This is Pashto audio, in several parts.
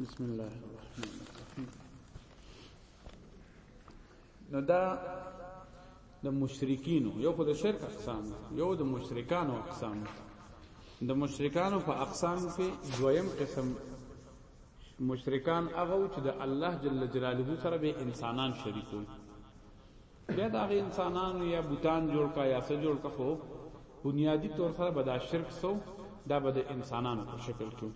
بسم الله الرحمن الرحیم نو دا د مشرکین یو خو د شرک اقسام یو د مشرکانو اقسام د مشرکانو په اقسام کې دویم قسم مشرکان هغه چې د الله جل جلاله سره به انسانان شریکول بیا د هغه انسانانو یا بوتان جوړ کا یا څه جوړ کا خو بنیادی طور سره به دا شرک سو دا به د انسانانو په شکل کې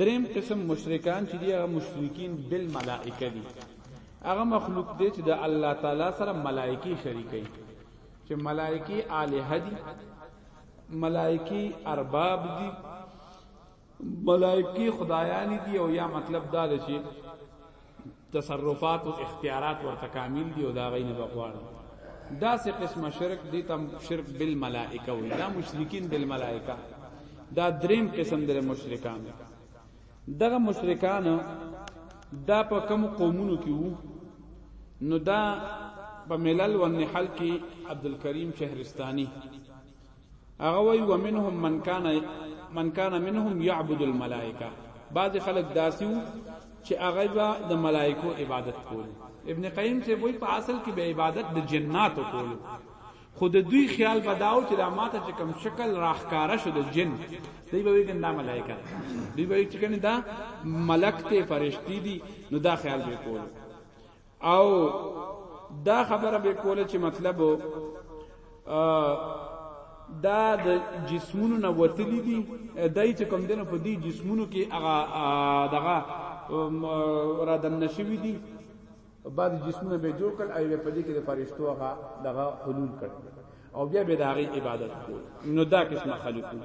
دریم قسم مشرکان چې دی هغه مشرکین بالملائکه دي هغه مخلوق دی چې د الله تعالی سره ملائکی شریکي چې ملائکی الہ دي ملائکی ارباب دي ملائکی خدایانی دی او یا مطلب دا دی چې تصرفات او اختیارات ورته کامل دی او دا غینه بغوار دا سه قسمه شرک دی تم شرک بالملائکه وی دا مشرکین بالملائکه دا دریم قسم در مشرکان دغه مشرکان دا په کوم قومونو کې وو نو دا په ملل و نحل کې عبدالکریم شهرستانی هغه وی ومنهم من کان من کان منهم يعبد الملائکه بعض خلک داسیو چې هغه به د ملائکو عبادت کول ابن قیم سے وای په اصل کې به عبادت د جناتو کول خود دوی خیال بداو چې د ماته چې کم شکل راخکاره شو د جن دوی به ویګن دا ملائکه دوی به چې کنه دا ملک ته فرشتي دي نو دا خیال به کول او دا خبره به کوله چې مطلب دا د جسمونو نه وتلی دي دای چې کوم دنه په دې جسمونو کې هغه دغه را دن نشوي دي بعد جسمونه به جوړ کړ ایو په دې کې د فرشتو هغه دغه حلول کړ او بیا به دغه عبادت کول نو دا قسمه خلقو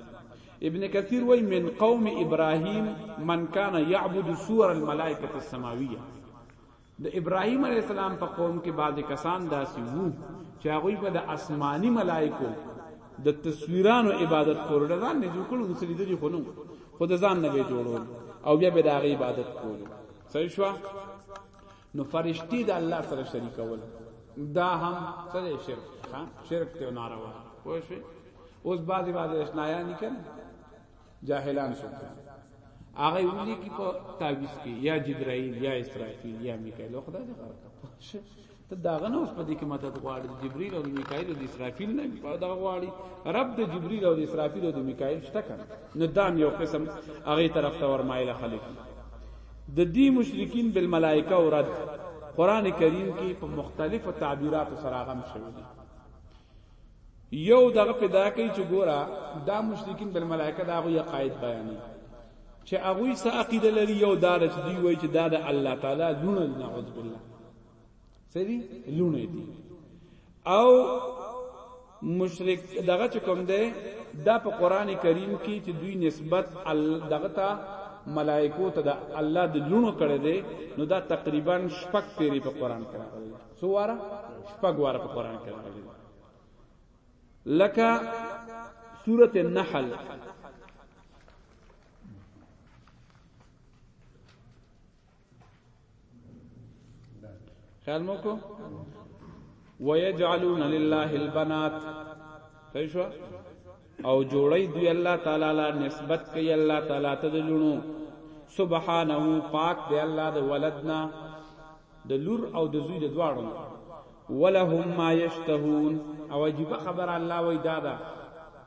ابن کثیر وای من قوم ابراهیم من کان یعبد سور الملائکه السماویه د ابراهیم علیه السلام په قوم کې بعضې کسان داسې وو چې هغوی به د اسماني ملایکو د تصویرانو عبادت کولو د ځان نه جوړ کړو نو څه لیدلي خو نه خو د ځان نه به یې جوړول او بیا به د هغې عبادت کولو صحیح شوه نو فرشتي د الله سره شریکول دا هم سره شرک ښا شرک ته ناروا پوه شئ اوس بعضی بعضی اشنایان کنه جاهلان څوک دي هغه ولي کې په تعویز کې یا جبرائیل یا اسرافیل یا میکائیل خدای دې غرق ته داغه نه اوس په دې کې مدد غواړي جبرئیل او میکائیل او اسرافیل نه په دا غواړي رب د جبرئیل او اسرافیل او میکائیل شته کنه نه دام یو قسم هغه طرف ته ورمایله خلک د دې مشرکین بالملائکه او رد قران کریم کې په مختلفو تعبیراتو سره غم شوی دی یو دغه پیدا کوي چې ګورا دا مشرکین بل ملائکه دا غوی قائد بیانې چې هغه سه عقیده لري یو دا چې دی وای چې دا د الله تعالی لونه دی نعوذ بالله سری لونه دی او مشرک دغه چې کوم دی دا په قران کریم کې چې دوی نسبت دغه ته ملائکو ته د الله د لونو کړه دی نو دا تقریبا شپږ پیری په قران کې راغلی څو واره شپږ واره په قران کې راغلي لکه سوره النحل خیال مو کو ويجعلون لله البنات صحیح شو او جوړی دی الله تعالی لا نسبت کوي الله تعالی ته د لونو سبحانه پاک دی الله د ولدنا د لور او د زوی د دواړو نه ولهم ما یشتهون او عجیب خبر الله وای دادا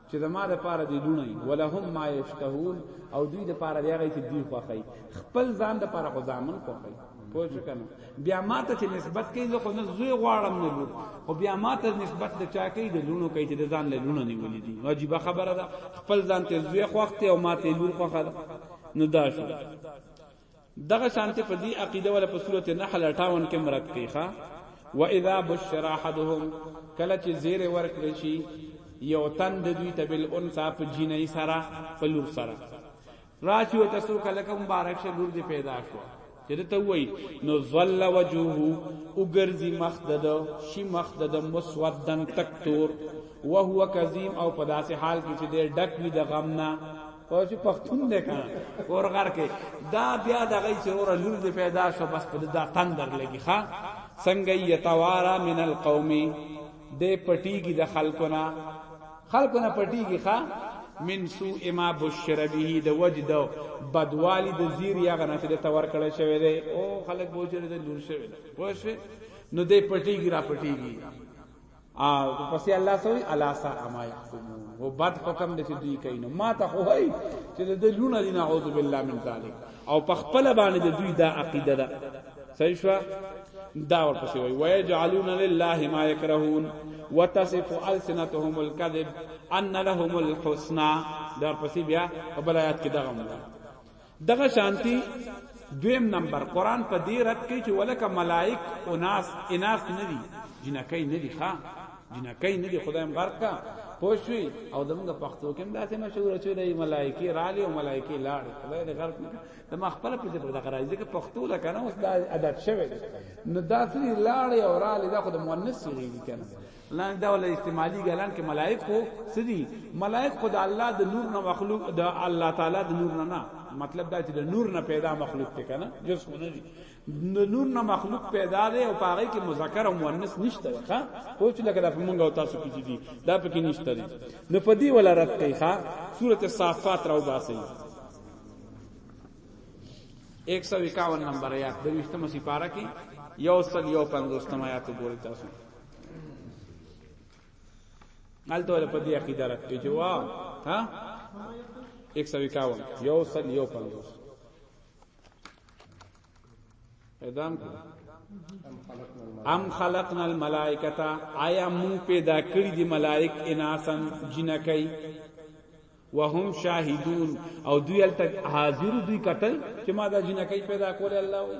چې زما د پاره دی لونه ولهم ما یشتهون او دوی د پاره دی هغه چې دی خوخی خپل ځان د پاره خو ځامن خوخی پوه شو کنه بیا ماته چې نسبت کوي زه خو نه زوی غواړم نه لور او بیا ماته نسبت د چا کوي د لونو کوي چې د ځان له لونه نیولې دي عجیب خبره ده خپل ځان ته زوی خوخته او ماته لور خوخه ده نو دا شو دغه شانته په دې عقیده ولا په سورته نحل 58 کې مراد کوي ښا واذا بشر احدهم کله چې زیر ورکړي شي یو تن د دوی ته بل انثى په جنې سره په لور سره راشي او تاسو کله کوم مبارک شه لور دې پیدا شو چې ته وای نو ظل وجهه وګرځي مخدد شي مخدد مسودن تکتور وهو کظیم او په داسې حال کې چې ډک وي د غمنا خو چې پښتون دی کنه ورغر کې دا بیا دغه چې اور لور دې پیدا شو بس په دا تندر لګي ښا څنګه یتوارا من القوم دې پټی کې د خلقنا خلقنا پټی کې ښا من سوء ما بشر به د وجد بدوالی د زیر یا غنا چې د تور کړه شوی دی او خلک بوجره د لور شوی دی پوه نو دې پټی کې را پټی کې او پسې الله سوي الا سا ما يحكمون او بد حکم دې چې دوی کوي نو ما ته خو هي چې د لونه دي نعوذ بالله من ذلک او په خپل باندې د دوی دا عقیده ده صحیح شو دا ورپسې وای ويجعلون لله ما يكرهون وتصف السنتهم الكذب ان لهم الحسنى دا ورپسې بیا په بل آیات کې دا غوښنه دغه شانتی دویم نمبر قران په دې رد کوي چې ولکه ملائک او ناس اناس نه دي جنکای نه دي ښا جنکای نه دي خدایم غرق کا پوښوي او دمګ پښتو کې هم داسې مشهور چې د ملائکی رالی او ملائکی لاړ خدای دې غرق نه د ما خپل په دې پر دغه راځي چې پښتو لا کنه اوس د عادت شوی نو داسې لاړ او رالی دا خو د مؤنث صيغه دي کنه لن دا ول استعمالی ګلن کې ملائک خو سدي ملائک خو د الله د نور نه مخلوق د الله تعالی د نور نه نه مطلب دا چې د نور نه پیدا مخلوق ته کنه جز خو نه دي د نور نه مخلوق پیدا دی او پاره کې مذکر او مؤنث نشته ښا خو چې لکه د مونږ او تاسو کې دي دا پکې نشته دي نو په دې ولا رات کوي ښا سورته صافات راو باسي 151 نمبر آیات د وشتمه سپاره کې یو سل یو پنځوستم آیات وګورئ تاسو حالت ولا په دې عقیده راکې چې وا ها 151 یو سل یو پندوس اعدام کو ام خلقنا الملائکتا آیا مون پیدا کړی دی ملائک اناسن جنکای وهم شاهدون او دوی الته حاضر دوی قتل چې ما دا جنکای پیدا کول الله وی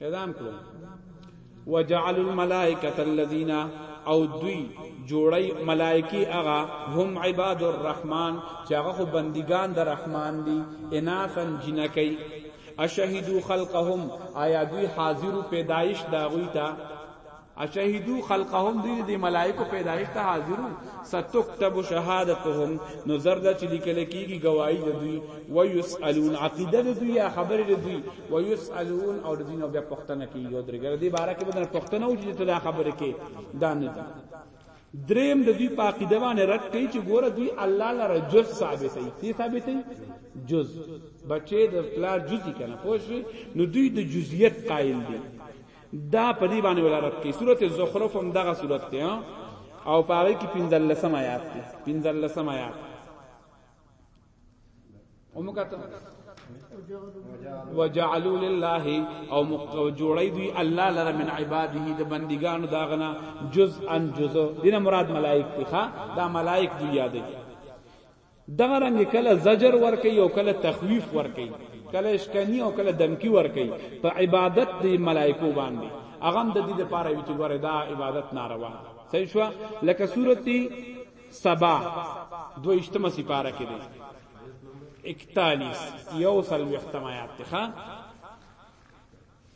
اعلان کړو وجعل الملائکه الذين او دوی جوړی ملائکی اغا هم عباد الرحمن چې هغه خو بندگان د رحمان دي اناسن جنکی اشهدو خلقهم آیا دوی حاضر پیدایش داغوی ته اشهدو خلقهم دوی د ملائکو پیدایښت ته حاضرو ستكتب شهادتهم نو زرد چې لیکل کیږي گواہی د دوی و یسالون عقیده د دوی یا خبره د دوی و یسالون او د دین بیا پښتنه کیږي او درګر دی بارا کې بدن پښتنه او چې ته خبره کې دان دي دریم د دوی په عقیده باندې رد کوي چې ګوره دوی الله لره جز ثابتې تی ثابتې جز بچې د پلار جزئی کنه پوه شي نو دوی د جزئیت قائل دي دا په دې باندې ولارت کې سورته زخرف هم دغه سورته ته او پاره کې 15 آیات دی 15 آیات ومکته وجعلوا لله او جوړی دوی الله لره من عباده د بندګانو داغنا جزءا جزء دینه مراد ملائک دی ښا دا ملائک دی یادې دغه رنګ کله زجر ورکي او کله تخویف ورکي کله اشکنی او کله دمکی ورکي په عبادت دی ملائکو باندې هغه د دې لپاره وی چې ګوره دا عبادت ناروا صحیح شو لکه سورتی سبا دویشتمه سپاره کې دی 41 یو سل وختم آیات ته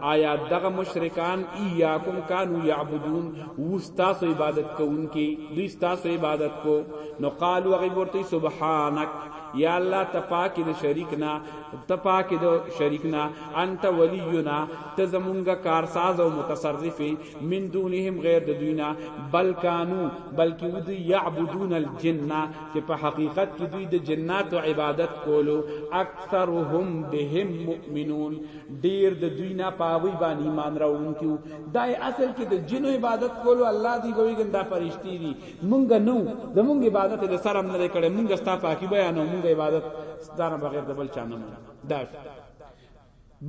آیا دغه مشرکان ایاکم کانو یعبدون وستاسو عبادت کوونکی دوی ستاسو عبادت کو نو قالو غی ورته سبحانک یا الله تپاکی د شریک نه تپاکی د شریک نه انت ولینا ته زمونږ کارساز او متصرف من دونهم غیر د دوینا بل کانو بلکې ود یعبدون الجنه چې په حقیقت کې دوی د جنات عبادت کولو اکثرهم بهم مؤمنون ډیر د دوی نه پاوی باندې ایمان راوونکي وو دا اصل کې د جنو عبادت کولو الله دی به ویګن دا فرشتي دي مونږ نو زمونږ عبادت د سره نه کړي مونږ ستا پاکي بیان او مونږ عبادت ستاره بغیر د بل چا نه دا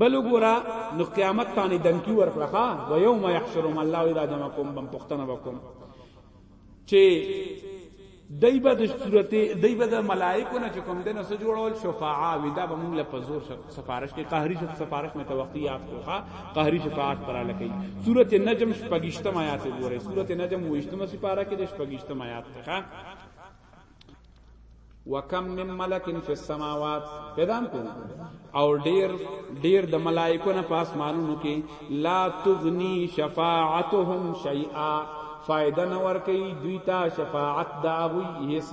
بل ګورا نو قیامت باندې دمکی ورکړه و یوم یحشرهم الله اذا جمعکم بم پختنه وکم چې دای به د صورت دای به د ملائکو نه کوم دنه سره جوړول شفاعه وی دا به موږ له پزور سفارش کې قهري شپ سفارش مې توقتی یاد کوخه قهري شفاعت پر لکې صورت نجم شپږشتم آیات ګوره صورت نجم وشتم سپاره کې د شپږشتم آیات ته وکم من ملک فی السماوات پیدام کو او ډیر ډیر د ملائکو نه پاس مانونو کې لا تغنی شفاعتهم شیئا فائدہ نه ور کوي دوی ته شفاعت دا وی هیڅ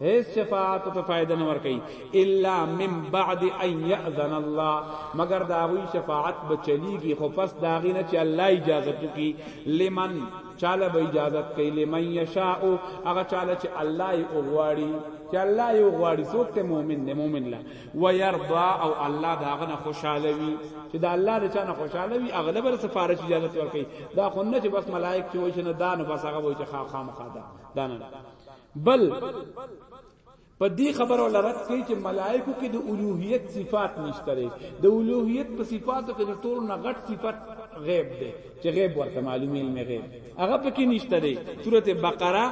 هیڅ شفاعت ته فائدہ نه ور کوي الا من بعد ان یاذن الله مگر دا وی شفاعت بچلیږي خو پس دا غینه چې الله اجازه کوي لمن چاله به اجازت کوي لمن یشاء هغه چاله چې الله یې وغواړي چې الله یې وغواړي څوک ته مؤمن دی مؤمن لا ويرضا او الله دا غنه خوشاله وي چې دا الله د چانه خوشاله وي اغلب له سفارش اجازه ورکړي دا خو نه چې بس ملائک چې وایي نه دا نو بس هغه وایي چې خامخا دا دا نه بل په دې خبره لرت کوي چې ملائکو کې د الوهیت صفات نشته د الوهیت په صفاتو کې د ټولو نه غټ صفت غیب دی چې غیب ورته معلومه علم غیب هغه پکې نشته دی سورته بقره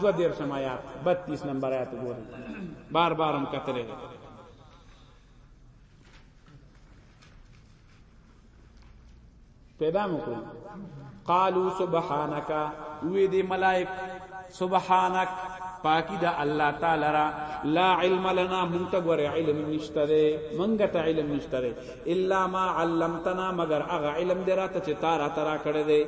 213 آیات 32 نمبر آیات وګورئ بار بار هم کتلې پیدا مو کړ قالو سبحانك وی دی ملائک سبحانك پاکی دا الله تعالی را لا علم لنا منتبر علم نشتره منګه ته علم نشتره الا ما علمتنا مگر اغه علم دراته چې تارا ترا کړه دے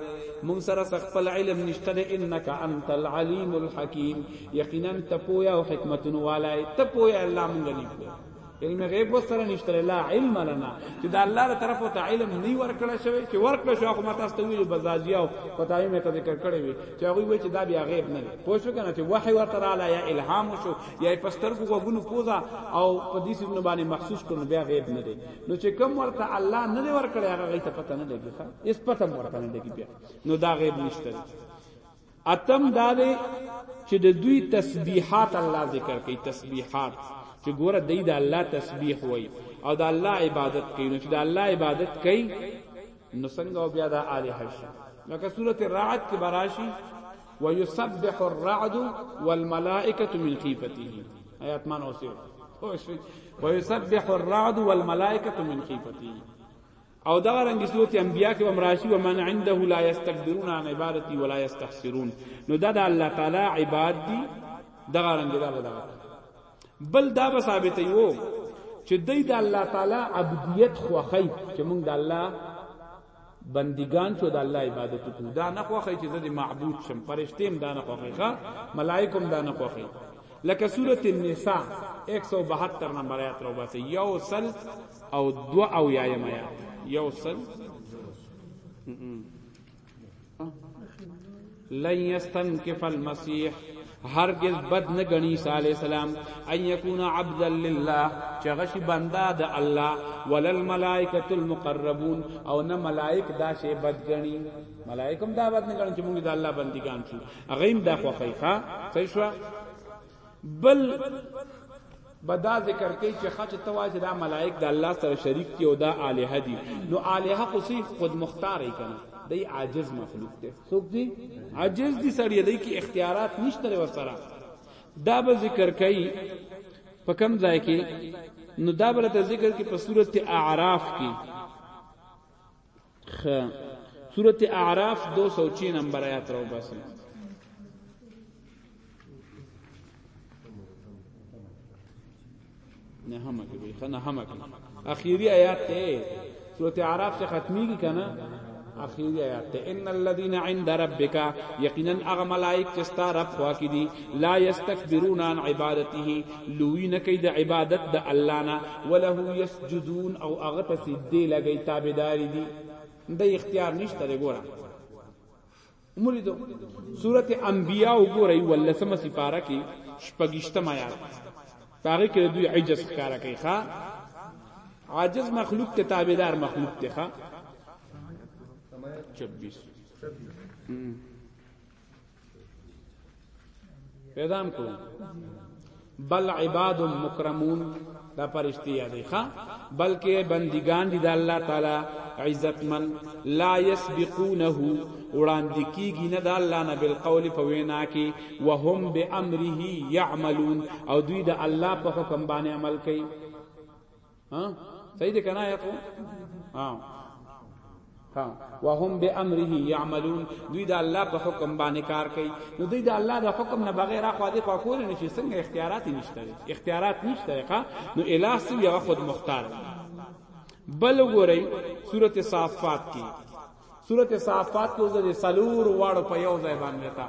مون سره خپل علم نشتره انك انت العليم الحكيم یقینا ته پویا او حکمتونو والای ته پویا الله مونږ نه علم غیب وسره نشته لا علم لنا چې دا الله تعالی طرف ته علم نه ورکړل شوی چې ورکړل شو خو ماته ستوي ویل بزازیا او پتاوی مې ته ذکر کړی وی چې هغه وی چې دا بیا غیب نه پوه شو کنه چې وحی ورته رااله یا الهام شو یا پسترګو غوګونو پوزا او په دې سونه باندې مخصوص کړو بیا غیب نه دی نو چې کم ورته الله نه ورکړی هغه غیته پته نه لګی ښا اس پته ورته نه لګی بیا نو دا غیب نشته اتم دا دی چې د دوی تسبیحات الله ذکر کوي تسبیحات چې ګوره دی د الله تسبیح وای او د الله عبادت کوي نو چې د الله عبادت کوي نو څنګه بیا د الہ شي لکه سورته رعد کې براشي ويسبح الرعد والملائکه من خيفته آیات مان اوسه ويسبح الرعد والملائکه من خيفته او دا رنګ سورت انبیاء کې هم راشي ومن عنده لا یستكبرون عن عبادتي ولا یستحسرون نو دا د الله تعالی عباد دي دا رنګ دا بدا بل دا به ثابت یو چې دای د الله تعالی عبدیت خوخی چې موږ د الله بندگان شو د الله عبادت کو دا نه خوخی چې د معبود شم پرشتیم دا نه خوخی ښا ملائکم دا نه خوخی لکه سورت النساء 172 نمبر آیات رو باسه یو سل او دو او یایم آیات یو سل لن يستنكف المسيح هرگز بد نه غنی عیسی علی السلام ان یکون عبدا لله چغش بندا د الله ولل ملائکۃ المقربون او نه ملائک دا شی بد غنی ملائکم دا بد نه غنی چې موږ د الله بندگان شو هغه هم دا خوخی ښا صحیح شو بل بدا ذکر کوي چې خاطر تواج دا ملائک د الله سره شریک دي او دا الہ دي نو الہ خو صرف خود مختار ای کنه دی عاجز مخلوق دی څوک دی عاجز دی سړی دی کی اختیارات نشته ور سره دا به ذکر کوي په کم ځای کې نو دا بل ته ذکر کې په صورت اعراف کې خ سورت اعراف 206 نمبر آیات راو باسي نه هم کوي خنه هم کوي اخیری آیات ته سورت اعراف سے ختمی کی کنا اخیری آیات ته ان الذين عند ربك یقینا اغه ملائک چې ستا رب خوا کې دي لا یستكبرون عن عبادته لوی نه کوي د عبادت د الله نه وله یسجدون او هغه ته سجدې لګي تابعداري دي د اختیار نشته دی ګوره عمر دو سورته انبیاء وګورئ ولسمه سپاره کې شپږشتم آیات پاره کې دوی عجز ښکارا کوي ښا عاجز مخلوق ته تابعدار مخلوق ته ښا 26 26 پیدام کو بل عباد مکرمون دا پرشتي یادې ښا بلکې بندگان دي د الله تعالی عزتمن لا يسبقونه وړاندې کیږي نه د الله نه بل قول په وینا کې وهم بامره يعملون او دوی د الله په حکم باندې عمل کوي ها صحیح ده کنه یقو ها ها وهم بامره يعملون دوی د الله په حکم باندې کار کوي نو دوی د الله د حکم نه بغیر اخو دې خو کول نه شي څنګه اختیارات نشته اختیارات نشته ښا نو الہ سو یو خود مختار بل وګورئ سورته صافات کې سورته صافات کې د سلور واړو په یو ځای باندې تا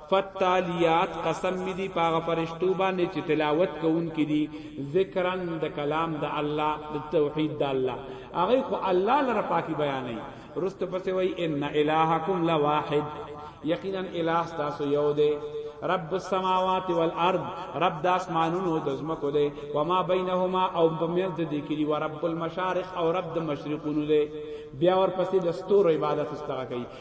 فالتالیات قسم می دی پاغه فرشتو باندې چې تلاوت کوونکې دي ذکرن د کلام د الله د توحید د الله هغه خو الله لره پاکي بیانې رست پسې وای ان الہکم لواحد یقینا الہ تاسو یو دی رب السماوات والارض رب د اسمانونو د زمکو دی و ما بینهما او په منځ د دې کې و رب المشارق او رب د مشرقونو دی بیا ورپسې د ستورو عبادت استغه کوي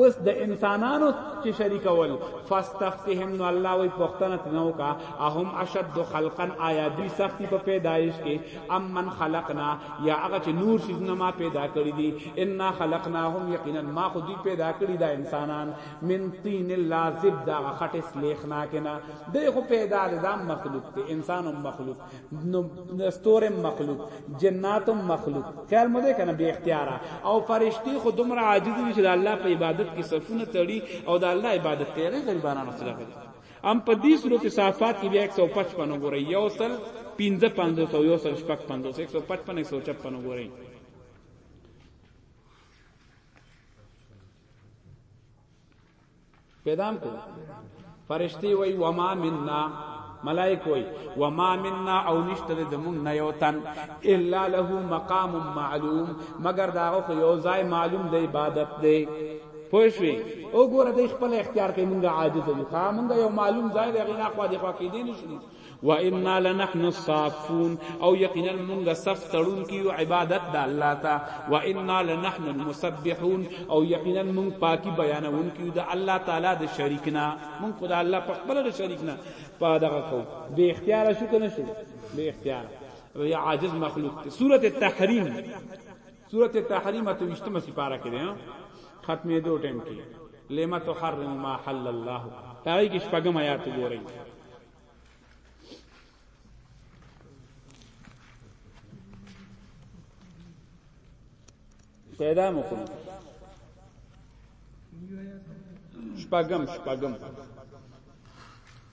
اوس د انسانانو چې شریکول فاستفتهم نو الله وی پختنه تنو کا اهم اشد خلقا آیا دوی سختی په پیدایش کې ام من خلقنا یا هغه چې نور سيزونه ما پیدا کړی دي ان خلقناهم یقینا ما خو دوی پیدا کړی دا انسانان من طین لازب دا خټه سلیخنا کنا د خو پیدا د مخلوق ته انسان مخلوق نو ستور مخلوق جنات مخلوق خیال مو ده کنه به اختیار او فرشتي خو دومره عاجز دي چې د الله په عبادت کې صفونه تړي او د الله عبادت کوي هغه غریبانو سره غلي ام په دې سورته صافات کې بیا 155 وګورئ یو سل 15 500 یو سل شپږ 500 155 156 وګورئ پیدام کو فرشتي وای و ما منا ملائک وای و ما منا او نشتر زمون نه یو تن الا له مقام معلوم مگر دا خو یو ځای معلوم د عبادت دی پوښوي او ګوره د خپل اختیار کې مونږه عاجز یو ښا مونږه یو معلوم ځای دی غینا خو دی خو کې دین شو و انا لنحن الصافون او یقینا مونږه صف تړون کیو عبادت د الله تا و انا لنحن المسبحون او یقینا مونږ پاکي بیانون کیو د الله تعالی د شریکنا مونږ خدای الله په خپل د شریکنا په دغه کو به اختیار شو کنه شو به اختیار یا عاجز مخلوق سوره التحریم سورة تحریم اته ویشتمه سپاره کې دی ختمېدو ټیم کې لما تحرم ما حل الله هغه کې شپږم آیات وګورئ پیدا مکو شپږم شپږم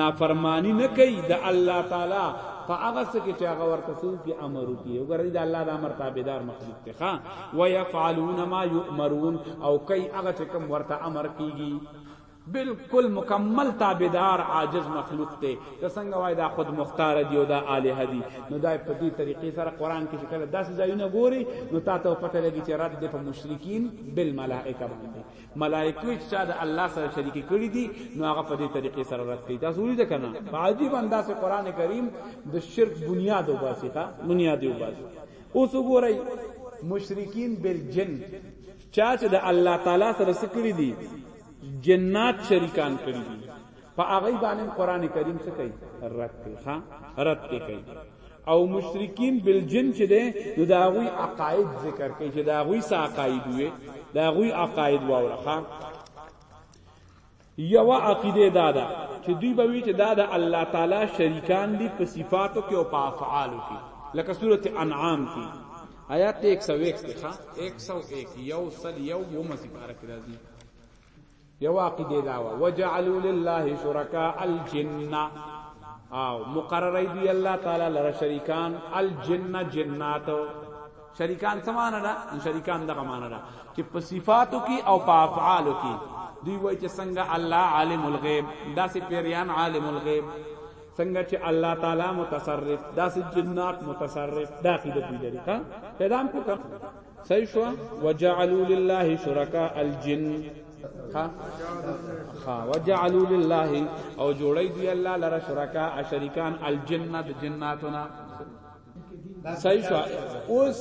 نافرمانی نه کوي د الله تعالی په هغه څه کې چې هغه ورته سو کې امر وکي او ګرځي د الله د امر تابعدار مخلوق ته ښا ويفعلون ما يؤمرون او کوي هغه چې کوم ورته امر کیږي بالکل مکمل تابعدار عاجز مخلوق ته د څنګه وای دا خود مختار دی او دا الہ دی نو دا په دې طریقې سره قران کې کله داسې ځایونه ګوري نو تاسو پته لګی چې رد په مشرکین بالملائکه باندې ملائکه چې چا د الله سره شریک کړی دي نو هغه په دې طریقې سره رد کوي تاسو ولید کنه په عجیب انداز قران کریم د شرک بنیاد وباسي ښا بنیاد وباسي اوس وګورئ مشرکین بالجن چا چې د الله تعالی سره سکړی دي جنات شریکان کړی دي په هغه باندې قران کریم څه کوي رد کوي ها رد کوي او مشرکین بالجن چې ده نو دا غوی عقاید ذکر کوي چې دا غوی ساقاید وي دا غوی عقاید واورخه یو عقیده دادا چې دوی به وی چې دا د الله تعالی شریکان دي په صفاتو کې او په افعالو کې لکه سوره انعام کې آیات 101 ښا 101 یو سل یو ومه سپاره کې راځي یو عقیده دا وا وجعلوا لله شرکاء الجن او مقرره دی الله تعالی لره شریکان الجن جنات شریکان سمانه ده شریکان دغه معنی ده چې په صفاتو کې او په افعالو کې دوی وایي چې څنګه الله عالم الغیب داسې پیریان عالم الغیب څنګه چې الله تعالی متصرف داسې جنات متصرف داخې د دې لري ها پیدام کو کم صحیح شو وجعلوا لله شرکاء الجن ها ها وجعلوا لله او جوړی دی الله لره شرکاء شریکان الجن د جناتنا صحیح شو اوس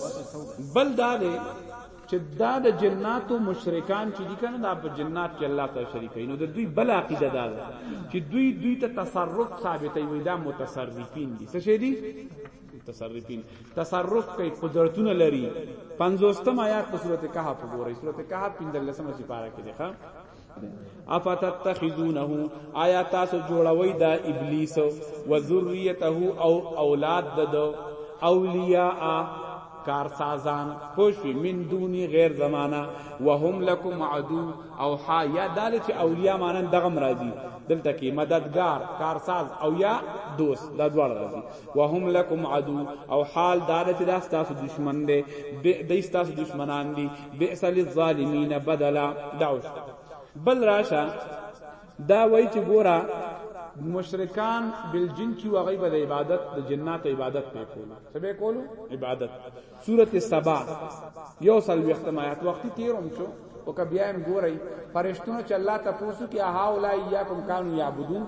بل دا دی چې دا د جناتو مشرکان چې دي کنه دا په جنات کې الله تعالی شریک نو د دوی بل عقیده دا ده چې دوی دوی ته تصرف ثابتوي دا متصرفین دي څه شي دي متصرفین تصرف کوي قدرتونه لري 50م آیات په سورته کهف وګورئ سورته کهف 15مه سپاره کې ده افتتخذونه آیا تاسو جوړوي دا ابلیس و ذریته او اولاد ددو اولیاء کارسازان خوشی من دونی غیر زمانہ وهم لکم عدو او حا یا دال چې اولیاء مانن دغم راضی دلته کې مددگار کارساز او یا دوست دا دوړ راضی وهم لکم عدو او حال دا ده چې دا ستاسو دشمن دی دی ستاسو دشمنان دي بئس للظالمین بدلا دعوش بل راشه دا وای چې ګورا مشرکان بل جن چې وغي به عبادت د جنات عبادت په کولو سبه کولو عبادت سوره سبا یو سل وختم آیات وختي تیرم شو او که بیا هم ګورئ فرشتونو چې الله تاسو کې اها اولای یاکم کانوا یعبدون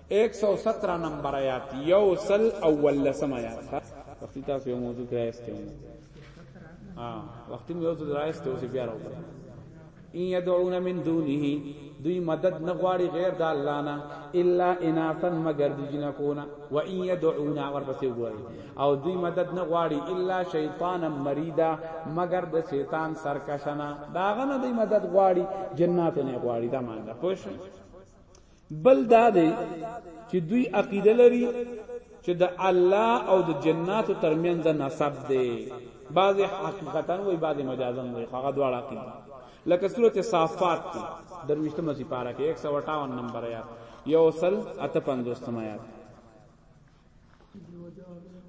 ایک سو سترہ نمبر آیات یو سل اول لسم آیات خا وقتی تاسو یو موضوع کرا استے ہوں ہاں وقتی میں یو تو درا استے ہو سے بیارا ہوتا ان یدعون من دونه دوی مدد نغواړي غیر د الله نه الا اناثا مگر د جنکونا و ان يدعون اور پسې وګورئ او دوی مدد نغواړي الا شیطانا مریدا مگر د شیطان سرکشنا داغه نه دوی مدد غواړي جناتو نه غواړي دا معنی پوښ بل دا دی چې دوی عقیده لري چې د الله او د جناتو ترمنځ نسب دی بعض حقیقتا وای بعض مجازا وای هغه دواړه عقیده لکه سورته صافات کې درويشتمه سي پارا کې 158 نمبر آیات یو سل اته پنځوستم آیات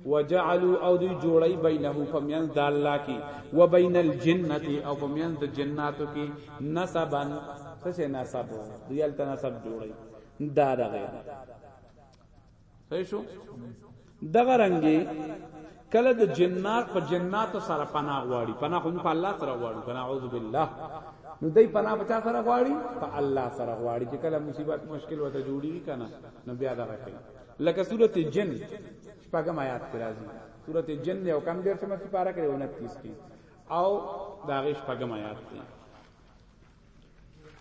وجعلوا او دی جوړی بینه فمین د الله کی و بین الجنه او فمین د جناتو کی نسبا څه نسب دیل ته نسب جوړی دا دغه صحیح شو دغه رنگي کله د جنات په جنات سره پناه غواړي پناه خو په الله سره غواړي کنه اعوذ بالله نو دای پناه په چا سره غواړي په الله سره غواړي چې کله مصیبت مشکل وته جوړي کنه نو بیا دا راکړي لکه سورت جن شپږم آیات کې راځي سورت جن یو کم ډیر سم چې پارا کړو 29 کې او دا غي شپږم آیات دی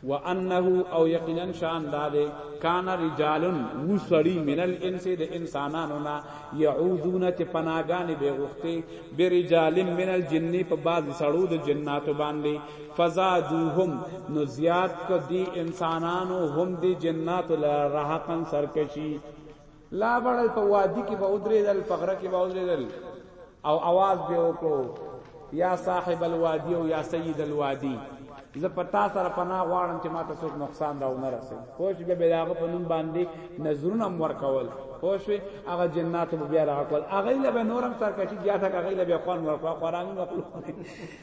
وانه او یقینا شان داده کان رجال وسړی من الانس د انسانانو نا يعوذون چې پناګان به غوخته برجال من الجن په بعض سړو د جناتو باندې فزادوهم نو زیات ک دی انسانانو هم دی جنات لرا رهقا سرکشی لا بڑل په وادی کې به ودریدل په غره کې به ودریدل او आवाज به وکړو یا صاحب الوادی او یا سید الوادی زه پتا سره پنا غواړم چې ماته څوک نقصان راو نه رسي خوش به بلاغه په نوم باندې نظرونه مور کول خوش هغه جنات به بیا راکول هغه له به نورم سرکشي زیاته هغه له به قرآن ورکړه قرآن مخلوق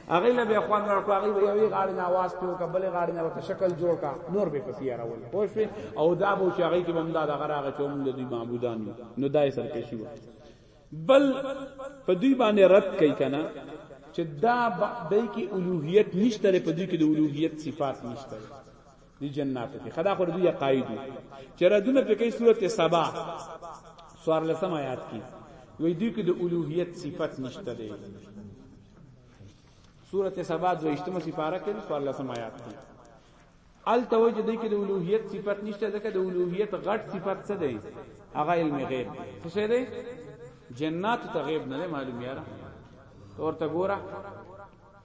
هغه له به خوان ورکو هغه به یوې غاړې نه आवाज ته وکړ بلې غاړې نه ورته شکل جوړ کا نور به پسې راول خو شو او دا به چې هغه کې بمدا د غراغه چې موږ د دوی معبودان یو نو دای سر کې شو بل په دوی باندې رد کوي کنه چې دا دای کې اولوہیت نشته په دوی کې د اولوہیت صفات نشته دی جنات کې خدا خو دوی قائد چې ردونه په کې صورت سبا سوار لسم آیات کې وې دوی کې د اولوہیت صفت نشته دی سورت سبا دو اشتمه سپاره کې سوار لسم آیات کې ال توجه دی کې د اولوہیت صفت نشته ځکه د اولوہیت غټ صفت څه دی هغه علم غیب څه دی جنات ته غیب نه معلوم یاره ورته ګوره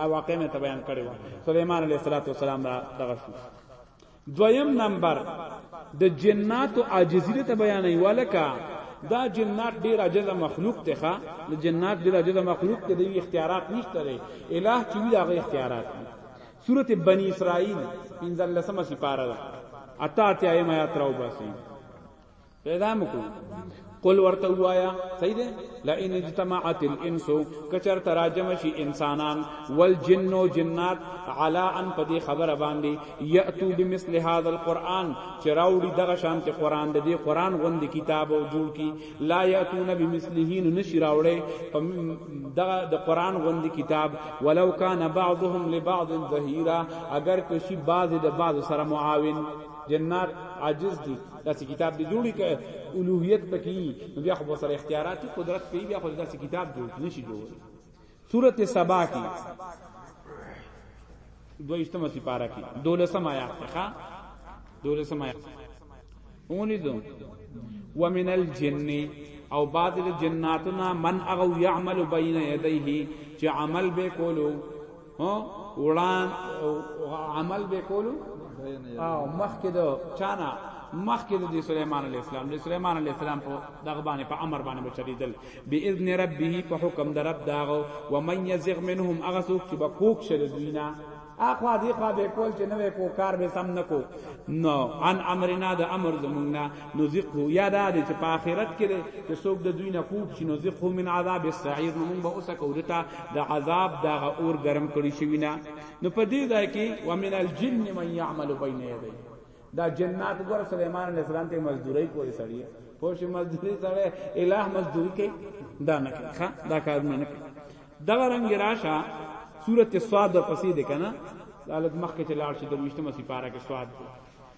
او واقع مې ته بیان کړی و سليمان عليه السلام دا دغه شو دویم نمبر د جناتو عاجزی ته بیانې والکا دا جنات ډیر عجز مخلوق ته ښا د جنات ډیر عجز مخلوق ته دی اختیارات نشته دی الہ چې وی دغه اختیارات سورته بنی اسرائیل 15 لسمه سپاره ده اتا ته ایم آیات راو باسي پیدا مکو قل ورته وایا صحیح ده لئن اجتمعت الانس کچر تراجم شي انسانان والجن جنات علا ان پدی خبر باندې یاتو بمثل هذا القران چراوډي دغه شانت قران د دې قران غوند کتاب او جوړ کی لا یاتون بمثله نشی راوړي دغه د قران غوند کتاب ولو کان بعضهم لبعض ظهیرا اگر کشی بعض د بعض سره معاون جنات عاجز دي داسې کتاب دی جوړی ک اولوهیت پکې نو بیا خو سره اختیارات قدرت پی بیا خو داسې کتاب جوړ نشي جوړ سورته سبا کې دویشتمه سپاره کې دولسم آیات ښا دولسم آیات اونې دو ومن الجن او بعض الجناتنا من اغو يعمل بين يديه چې عمل به کولو ها وړان عمل به کولو او مخکې د چانا مخکې د سليمان عليه السلام د سليمان عليه السلام په دغه باندې په امر باندې بچریدل باذن ربه په حکم در رب داغو ومن يزغ منهم اغسوک چې بکوک شل دوینا اخوا دی خوا به کول چې نوې کو کار به سم نکو نو عن امرنا د امر زمونږ نذقه یا دا دی چې په آخرت کې دی چې څوک د دوی نه کوب شي نذقه من عذاب السعیر نو موږ به اوسه کو دتا د عذاب دا اور ګرم کړی شوی نه نو په دې ځای کې ومن الجن من يعمل بین یدی دا جنات ګور سليمان عليه السلام ته مزدوري کوي سړی پوش مزدوري سړی الہ مزدوري کوي دا نه کوي ښا دا کارونه نه کوي دا رنگ راشه سورته صاد پسې ده کنه دالت مخ کې تلار شي درويشته مې سپاره کې صاد ده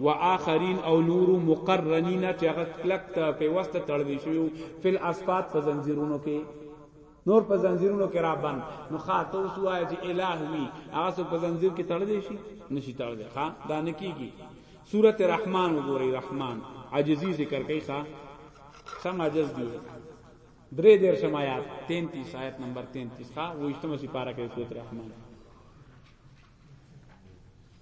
و آخرین او نور مقرنین چې هغه کلک ته په واسطه تړل شي فل اسفات په زنجیرونو کې نور په زنجیرونو کې را بند نو خاطر اوس وایي چې الہ وی هغه څو په زنجیر کې تړل شي نشي تړل ښا دا نه کیږي سورۃ الرحمن وګورئ رحمان عاجزی ذکر کوي ښا سم عاجز دی درې دیر شمایات 33 آیت نمبر 33 ښا وښتمه سي پارا کې سورۃ الرحمن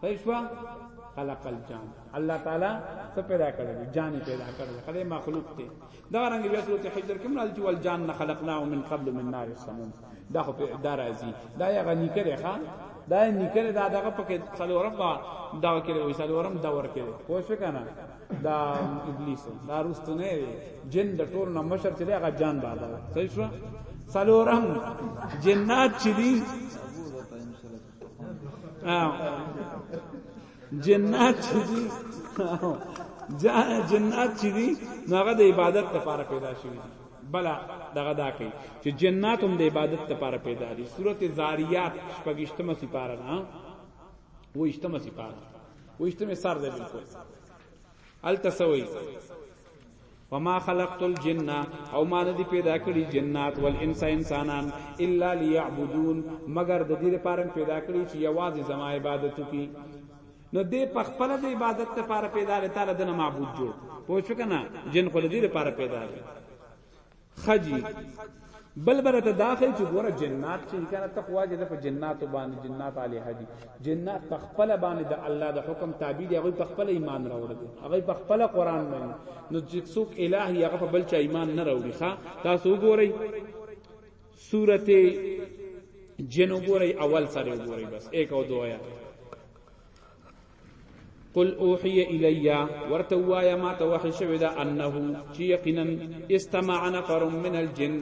صحیح شو خلق الجان الله تعالی څه پیدا کړل جان پیدا کړل خدای مخلوق ته دا رنګ بیا سورته حجر کې مراد جوال جان خلقناه من قبل من نار السموم دا خو دا راځي دا یې غنی کړي ښا دا یې نکره دا دغه پکې څلورم دا دا کړي وې څلورم دا ور کړي خو څه کنه دا ابلیس دا رستونه جن د ټول نه مشر چې هغه جان بابا صحیح شو څلورم جنات چې دي جنات چې دي جنات چې دي نو هغه د عبادت لپاره پیدا شوی دي بلا دغه دا کوي چې جنات هم د عبادت لپاره پیدا دي سورته زاریات شپږشتمه سپاره نه وېشتمه سپاره وېشتمه سر ده بالکل التسوي وما خلقت الجن او ما ندی پیدا کړی جنات والانس انسانان الا ليعبدون مگر د دې لپاره پیدا کړی چې یوازې زما عبادت وکي نو دې په خپل د عبادت لپاره پیدا لري تعالی د معبود جوړ پوه شو کنه جن خو دې لپاره پیدا لري خجی بل برته داخل چې ګوره جنات چې کنه تقوا دې په جنات باندې جنات علی هدی جنات په خپل باندې د الله د حکم تابع دی هغه په خپل ایمان راوړل هغه په خپل قران باندې نو چې څوک الہ یا په بل چا ایمان نه راوړي ښا تاسو وګورئ سورته جن وګورئ اول سره وګورئ بس 1 او 2 آیات قل اوحي الي ورته وایا ما ته وحی شوی دا انه چې یقینا استمع نفر من الجن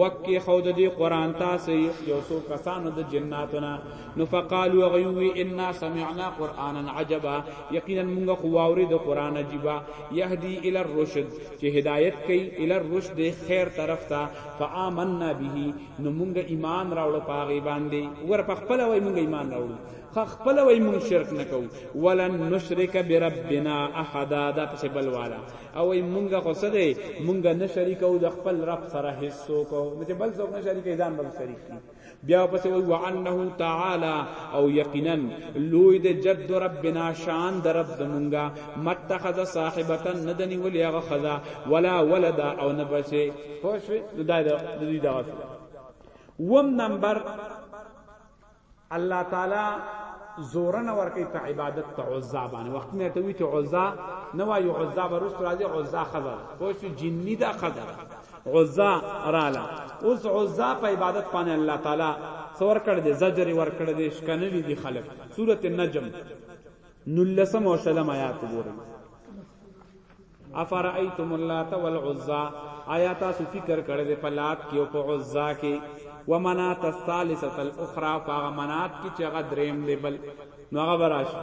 وکي خود دی قران تاسو یو څو کسانو د جناتنا نو فقالوا غيوي ان سمعنا قرانا عجبا یقینا موږ خو واوري د قران عجيبا يهدي الى الرشد چې هدایت کوي الى الرشد خیر طرف ته فآمنا به نو موږ ایمان راوړو پاغي باندې ور په خپل وای موږ ایمان راوړو خه خپل وای مونږ شرک نکو ولن نشرک بربنا احد دا پس بل والا او وای مونږ خو سده مونږ نه شریکو د خپل رب سره هیڅ کو نه چې بل څوک نه شریکې ځان به شریک کی بیا پس وای وانه تعالی او یقینا لوی د جد ربنا شان در رب زمونږه متخذ صاحبتا ندنی ولی هغه خذا ولا ولدا او نه بچي خوش دا د دې دا وم نمبر الله تعالی زور نه ورکی په عبادت ته عزا باندې وخت نه ته وی چې عزا نه وای عزا ورست راځي عزا خبر پوه شو جنی دا خبر عزا رااله اوس عزا په عبادت باندې الله تعالی سور کړ دې زجر ور کړ دې شکنلی دي خلق سوره النجم نلسم او شلم آیات ګورم افرایتم اللات والعزا آیا تاسو فکر کړی دی په لات کې او په عزا کې ومنات الثالثه الاخرى فغ منات کې چې هغه دریم دی بل نو هغه براش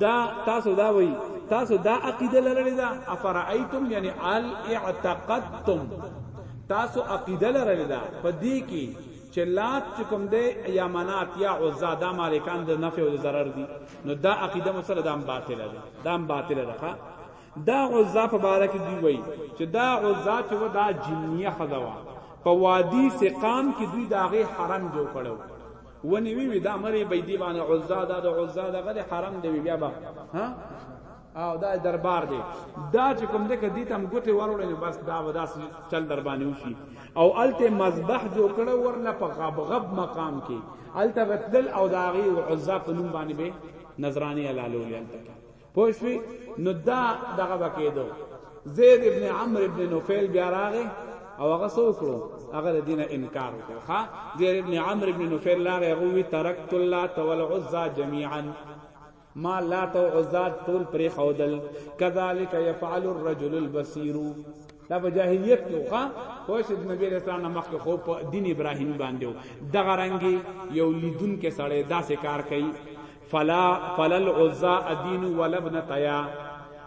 دا تاسو دا وای تاسو دا عقیده لرلی دا افرایتم یعنی ال اعتقدتم تاسو عقیده لرلی دا په دې کې چې لات چې کوم دی یا منات یا عزا دا مالکان د نفع او د ضرر دي نو دا عقیده مسله دام باطله ده دام باطله ده دا عزا په باره کې دوی وایي چې دا عزا چې و دا جنیه ښځه وه په وادي سقام کې دوی د هغې حرم جوړ کړی ونی وی وی دا مری بی دی باندې عزا دا د عزا دغه د حرم دی بیا با ها او دا دربار دی دا چې کوم دغه دې تم ګوتې وروړې نو بس دا وداس چل در باندې وشي او الته مذبح جوړ کړو ورله په غب غب مقام کې الته وتل او داغي عزا په نوم باندې به نظرانی علالو لنته پوښوی نو دا دغه وکیدو زید ابن عمرو ابن نوفل بیا راغه او هغه سو کړو هغه د دینه انکار وکړو ها زید ابن عمرو ابن نوفل راغه هغه وی ترکت الله تول عزا جميعا ما لا تو عزا ټول پرې خودل کذالک يفعل الرجل البصير دا په جاهلیت کې وخا پوښ د نبی رسول الله مخ کې خو په دین ابراهیمی باندې دغه رنګي یو لیدون کې سړی داسې کار کوي فلا فلا العزا ادين ولا ابنتيا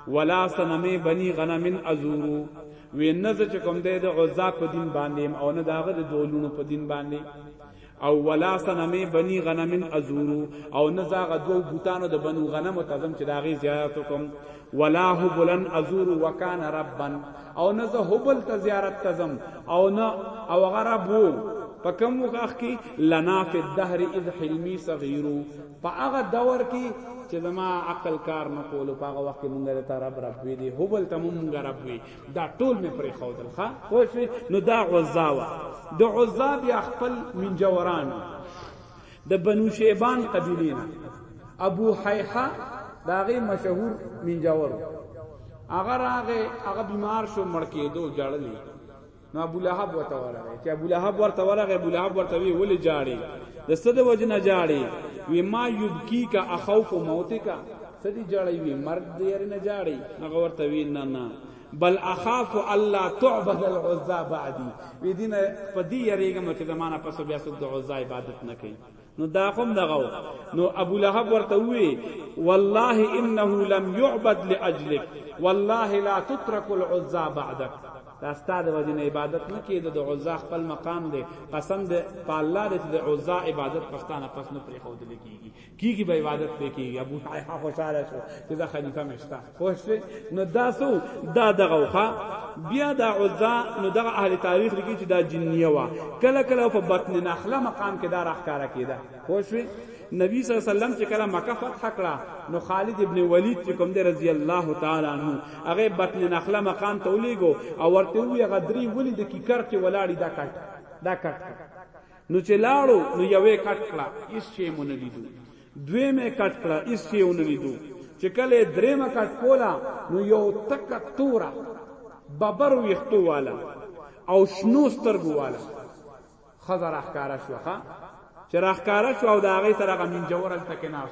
ولا سنمي بني غنم ازورو وی نه ز چې کوم دی د عزا په دین باندې او نه داغه د دولونو په دین باندې او ولا سنمه بنی غنم ازورو او نه زاغه دو بوتانو د بنو غنم تزم چې داغي زیارت کوم ولا هبلن ازور وکان ربا او نه زه هبل ته زیارت تزم او نه او غرب وو په کوم وخت کې لنا فی الدهر اذ حلمی صغیر په هغه دور کې چې زما عقل کار نه کولو په هغه وخت کې مونږ ته رب رب وی دی هبل ته مونږ رب وی دا ټول مې پرې خودل ښا پوه شئ نو دا عزا وا د عزا بیا خپل منجوران د بنو شیبان قبیلې نه ابو حیحه دا غي مشهور منجاور هغه راغه هغه بیمار شو مړ کېدو جړل نو ابو لهب ورته ورغه چې ابو لهب ورته ورغه ابو لهب ورته وی ولې جاړي د صد وجنه جاړي وی ما یبکی کا اخوف موت کا سدی جړی وی مرګ دیر نه جاړی هغه ورته وی نه نه بل اخاف الله تعبد العزا بعدي وی دینه په دې یریګم چې زمانہ پس بیا څوک د عزا عبادت نه کوي نو دا کوم دغه نو ابو لهب ورته وی والله انه لم يعبد لاجلك والله لا تترك العزا بعدك دا استاد وجه نه عبادت نه کیده د عزا خپل مقام دی قسم دی په الله دې د عزا عبادت پښتانه پس نه پرې خود لګیږي کیږي به عبادت پې کیږي ابو طالب خوشاله شو چې دا خلیفہ مشتا خوښه نو دا سو دا دغه وخا بیا دا عزا نو دغه اهل تاریخ لیکي چې دا جنیه وا کله کله په بطن نخله مقام کې دا راخکارا کیده خوښه نبی صلی الله علیه وسلم چې کله مکه فتح کړه نو خالد ابن ولید چې کوم دی رضی الله تعالی عنہ هغه بطن نخله مقام ته ولېګو او ورته وی هغه درې ولید کی کرته ولاړی دا کټ دا کټ نو چې لاړو نو یوې کټ کړه هیڅ شی مو نه لیدو دوی مې کټ کړه هیڅ شی ونه لیدو چې کله درې مې کټ کولا نو یو تک تورا ببر ویختو والا او شنو سترګو والا خزر احکارا شوخه چې راخکارا شو او دا غي سره غمین جوړل تک ناس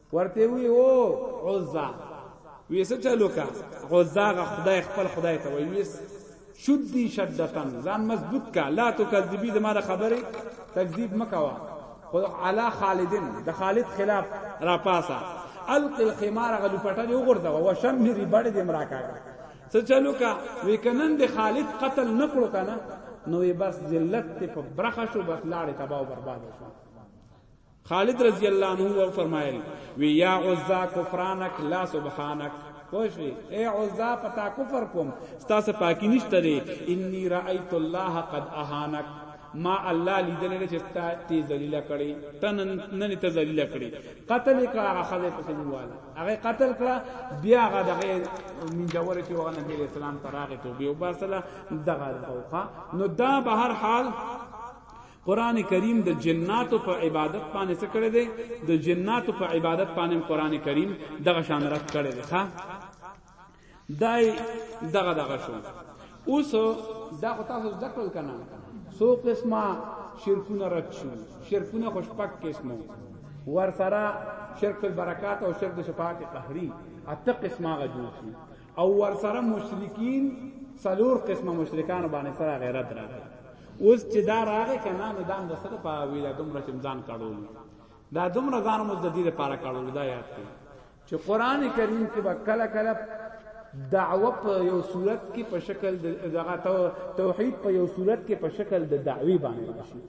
ورته وی او عزا وی څه چلو کا عزا غ خدای خپل خدای ته وی ویس شدی شدتن ځان مضبوط کا لا تو کذبی زماره خبره تکذیب مکوا خو علا خالدن د خالد خلاف را پاسا الق الخمار غلو پټه دی وګرځا و شمری بڑ دی مرا کاګه څه چلو کا وی کنن د خالد قتل نکړو کنه نو بس ذلت په برخه شو بس لاړې تباہ او برباد شو خالد رضی الله عنه و فرمایل وی یا عزا کفرانک لا سبحانک پوښی اے عزا پتا کفر کوم ستاسو پاکی نشته دی انی رایت الله قد اهانک ما الله لیدل لري چې تا تی ذلیل کړي تن نن ته ذلیل کړي قتل کړه هغه خزه په سنواله هغه قتل کړه بیا هغه دغه من جوړ چې وغه نبی اسلام تراغه تو بیا وباسله دغه خوخه نو دا به هر حال قران کریم د جناتو په عبادت باندې څه کړی دی د جناتو په عبادت باندې قران کریم دغه شان رد کړی دی ها دای دغه دغه شو اوس دا خو تاسو ذکر کنا سو قسمه شرکونه رد شو شرکونه خوش پک قسمه ور سره شرک البرکات او شرک شفاعت قهری اته قسمه غجو شو او ورسره مشرکین څلور قسمه مشرکان باندې سره غیرت راغی اوس چې دا راغی کنه نو دام د سره په ویلا دومره چې ځان کړو دا دومره ځان مو د دې لپاره کړو دا یاد کړئ چې قران کریم کې به کله کله دعوه په یو صورت کې په شکل د دغه توحید په یو صورت کې په شکل د دعوی باندې راشي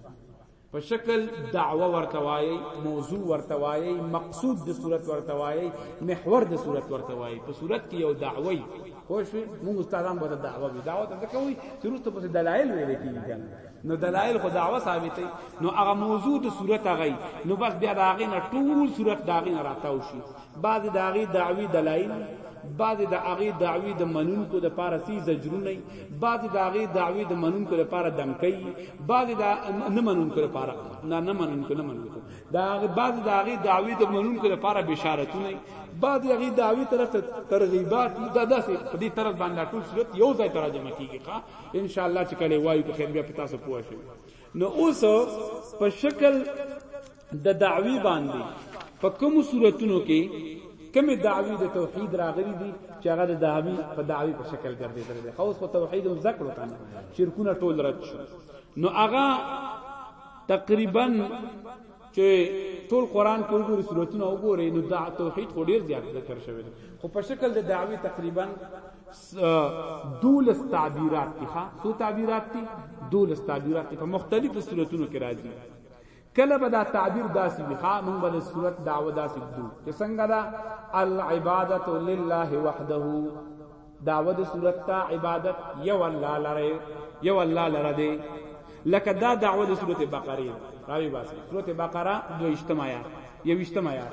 په شکل دعوه ورته وایي موضوع ورته وایي مقصود د صورت ورته وایي محور د صورت ورته وایي په صورت کې یو دعوی خوش موږ استادان به دعوه وي دعوه ته کوي چې روسته په دلایل ویل کیږي کنه نو دلایل خو دعوه ثابتې نو هغه موضوع د صورت هغه نو بس بیا دا هغه نه ټول صورت دا هغه نه راتاو شي بعضی د هغې دعوی دلایل بعضی د هغې دعوی د منونکو د پاره سی زجرونه بعضی د هغې دعوی د منونکو د پاره دمکۍ بعضی د نه منونکو د پاره نه نه منونکو نه منونکو د هغې بعضی د هغې دعوی د منونکو د پاره بشارتونه بعضی هغې دعوی طرف ته ترغیبات دا داسې په دې طرز باندې ټول صورت یو ځای ترجمه کیږي ښا ان شاء الله چې کله وایو په خیر بیا په تاسو پوه شئ نو اوس په شکل د دعوی باندې په کوم صورتونو کې کوم دعوی د توحید راغلي دي چې هغه د دعوی په دعوی په شکل ګرځیدل دي خو اوس په توحید هم ذکر وکړي شرکونه ټول رد شو نو هغه تقریبا چې ټول قران کې وګوري صورتونه وګوري نو دا توحید خو ډیر زیات ذکر شوی دی خو په شکل د دعوی تقریبا دولس تعبیرات دي ها سو تعبیرات دي دولس تعبیرات په مختلفو صورتونو کې راځي کله به دا تعبیر داسې وي ها موږ به صورت دعوه داسې بدو چې څنګه دا العبادت لله وحده دعوه د صورت ته عبادت یو الله لره یو الله لره دی لکه دا دعوه د صورت بقره راوي باسي صورت بقره دوه اجتماعات یو اجتماعات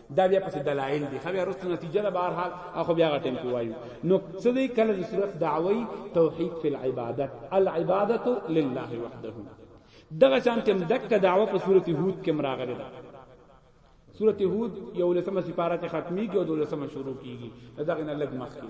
دا بیا پس دلایل دي خو وروسته نتیجه ده بهر حال اخو بیا غټم کې وایو نو څه دی کله د صورت دعوی توحید فی العبادت العبادت لله وحده دغه شانتم دک دعوه په صورت هود کې مراغله ده سورت هود یو لسمه سپاره ته ختمي کې او دولسمه شروع کیږي دغه نه لګ مخ کې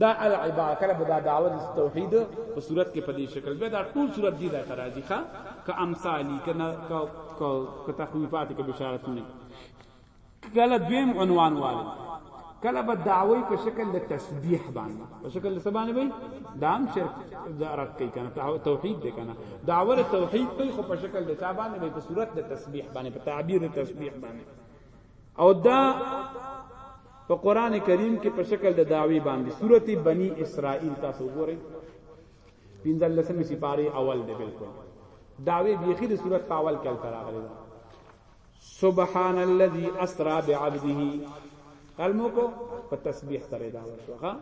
دا العباره کله به دا دعوت توحید په صورت کې په دې شکل به دا ټول صورت دی دا تراځي ښا ک امثالی کنا ک ک تخویفات ک بشارتونه کله دویم عنوان والے کله به دعوی په شکل د تسبیح باندې په شکل د سبانه وي دام شرک زارت کوي کنه توحید دی کنه دعوه توحید کوي خو په شکل د چا باندې په صورت د تسبیح باندې په تعبیر د تسبیح باندې او دا په قران کریم کې په شکل د داوی باندې سورته بنی اسرائیل تاسو وګورئ پینځل لسمه سپاره اول دی بالکل داوی بیخی د سورته په اول کې تر راغلی سبحان الذي اسرا بعبده کلمو کو په تسبیح سره دا وشوخه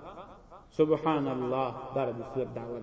سبحان الله دا د سورته داوی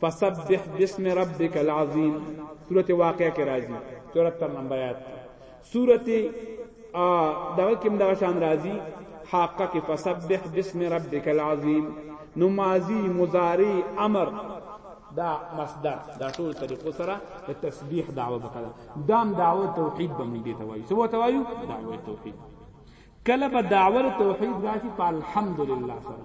فسبح بسم ربک العظیم سورت واقعہ کې راځي 74 نمبر آیات سورت دغه کې دغه شان راځي حاقه کې فسبح بسم ربک العظیم نو ماضی مضارع امر دا مصدر دا ټول طریقو سره د تسبیح دعوه وکړه دام دعوه توحید به مونږ ته وایو سو ته وایو دعوه توحید کله به دعوه توحید راشي په الحمدلله سره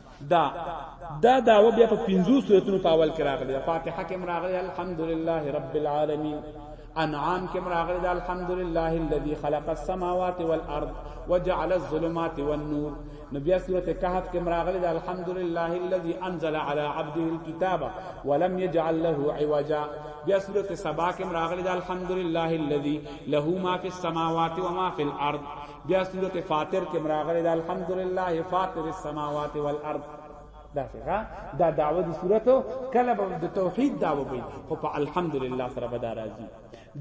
دا دا داوه بیا په پنځو سورتونو په اول کې راغلی فاتحه کې راغلی الحمدلله رب العالمین انعام کې راغلی دا الحمدلله الذي خلق السماوات والارض وجعل الظلمات والنور نو بیا سورته کهف کې راغلی دا الحمدلله الذي انزل على عبده الكتاب ولم يجعل له عوجا بیا سورته سبا کې راغلی دا الحمدلله الذي له ما في السماوات وما في الارض بیا سورت فاطر کې مراغله د الحمدلله فاطر السماوات والارض دا څنګه دا دعوه د سورته کله به د توحید دعوه وي خو په الحمدلله سره به دا راځي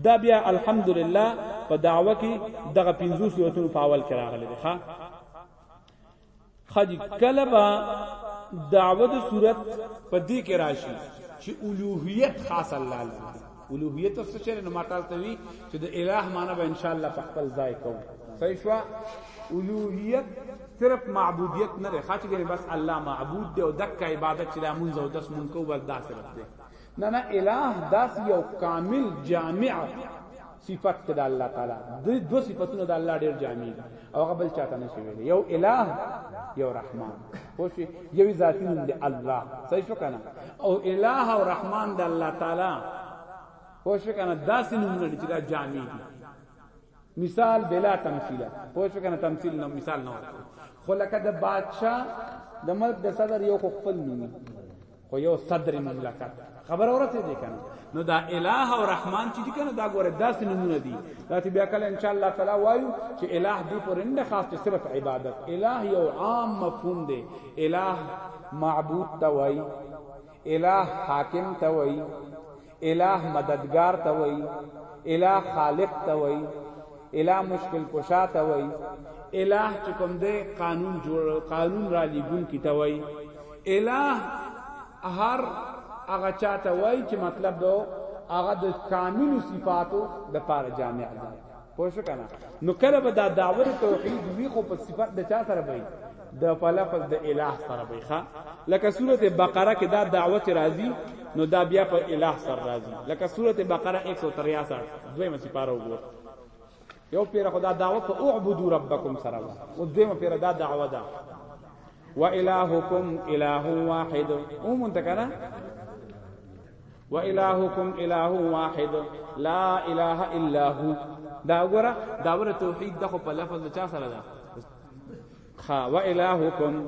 دا بیا الحمدلله په دعوه کې دغه 50 سورته په اول کې راغلي ښا خدي کله با دعوه د صورت په دې کې راشي چې الوهیت خاص الله لري الوهیت څه چې نه ماته توي چې د الٰه معنی به ان شاء الله په خپل ځای کوم صحیح شو الوهیت صرف معبودیت نه لري خاطر بس الله معبود دی او دک عبادت چې د مونږ او داس مونږ کو بس دا صرف دی نه نه اله داس یو کامل جامع صفت ته د الله تعالی د دو صفاتونو د الله ډیر جامع دي او هغه بل چاته نشي ویل یو الہ یو رحمان خوش یو ذاتی نوم دی الله صحیح شو کنه او الہ او رحمان د الله تعالی خوش کنه داسې نوم نه چې دا جامع دي مثال بلا تمثيله پوه شو کنه تمثيل نو مثال نه ورکو خو لکه د بادشاه د ملک د صدر یو خپل نومي خو یو صدر مملکت خبر اورته دي کنه نو دا الہ او رحمان چې دي کنه دا ګوره داس نمونه دي دا ته بیا کله ان شاء الله تعالی وایو چې الہ دی پرند خاص چې صرف عبادت الہ یو عام مفهوم دی الہ معبود توای الہ حاکم توای اله مددګار ته وایي، اله خالق ته وایي، اله مشکل کشا ته وایي. اله چې کوم دی قانون جوړ قانون را لیږونکي ته وایي. اله هر هغه چا ته وایي چې مطلب هغه د کاملو صفاتو لپاره جامع دی. پوه شو کنه نو کله به دا داور توحید وی خو په صفت د چا سره وي د په لفظ د الہ سره وي ښا لکه سوره بقره کې دا دعوت راځي نو دا بیا په الہ سره راځي لکه سوره بقره 163 دویمه سپاره وګور یو پیر خدا دعوت په اعبدوا ربکم سره او دویمه پیر دا دعوه ده و الہکم الہ واحد او مونته کنه و الهکم اله واحد لا اله الا هو دا وګوره دا ور توحید دغه په لفظ چا سره ده خا و الهکم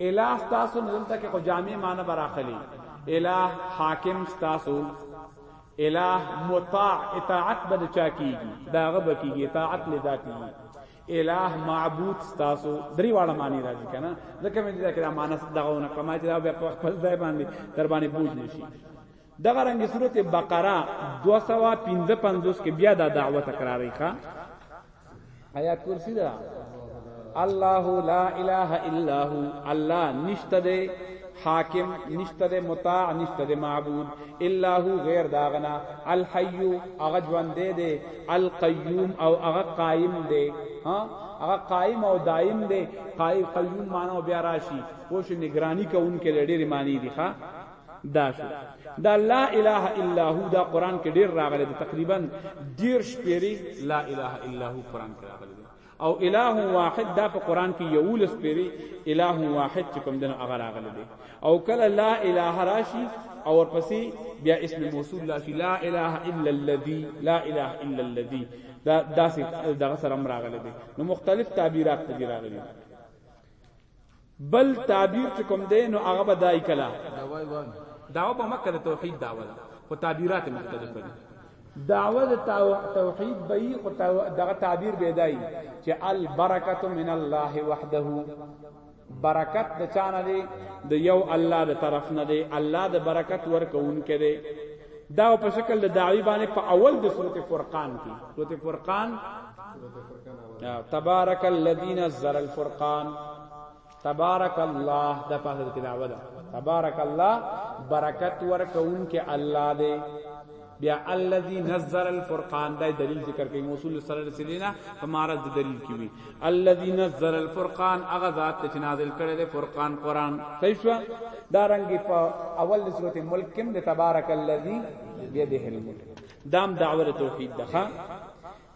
اله تاسو دلته کې خو جامع معنی براخلی اله حاکم تاسو اله مطاع اطاعت بد چا کیږي داغه بکیږي اطاعت لذاتی الہ معبود تاسو درې واړه معنی راځي کنه ځکه مې دا کړه مانس دغهونه کما چې دا په خپل ځای باندې تر باندې بوج نشي دغه رنګ سورته بقره 255 کې بیا دا دعوه تکراری ښا آیا کرسی دا الله لا اله الا هو الله نشته دی حاکم نشته ده مطاع نشته ده معبود الا هو غیر داغه نه الحی هغه ژوندی دی القیوم او هغه قایم دی ها هغه قایم او دایم دی قایم قیوم معنی بیا راشي پوش نگرانی کوونکې د ډېری معنی دی ښا دا شو دا لا اله الا هو دا قران کې ډېر راغلی دی تقریبا ډېر شپېری لا اله الا هو قران کې راغلی دی او اله واحد دا په قران کې یولس پیری اله واحد چې کوم دنه هغه راغلی دی او کله لا اله راشي او ورپسې بیا اسم موصول راشي لا اله الا الذي لا اله الا الذي دا داسې دغه سره راغلی دی نو مختلف تعبیرات ته راغلي بل تعبیر چې کوم دی نو هغه به دای کلا دعوه به مکه د توحید دعوه ده خو تعبیرات مختلف دي دعوه د توحید به یې خو دغه تعبیر به دای چې البرکت من الله وحده برکت د چانه دی د یو الله د طرف نه دی الله د برکت ورکوونکې دی دا په شکل د دعوی باندې په اول د سورته فرقان کې سورته فرقان تبارک الذی نزل الفرقان تبارک الله دا په حضرت دعوه ده تبارک الله برکت ورکون کې الله دې بیا الذي نزل الفرقان دا دلیل ذکر کوي موصول سره رسیدنه په معرض د دلیل کې وي الذي نزل الفرقان هغه ذات چې نازل کړي د فرقان قران صحیح شو دا رنګ په اول د سورته ملک کې د تبارک الذي بيده الملك دام دعوه توحید ده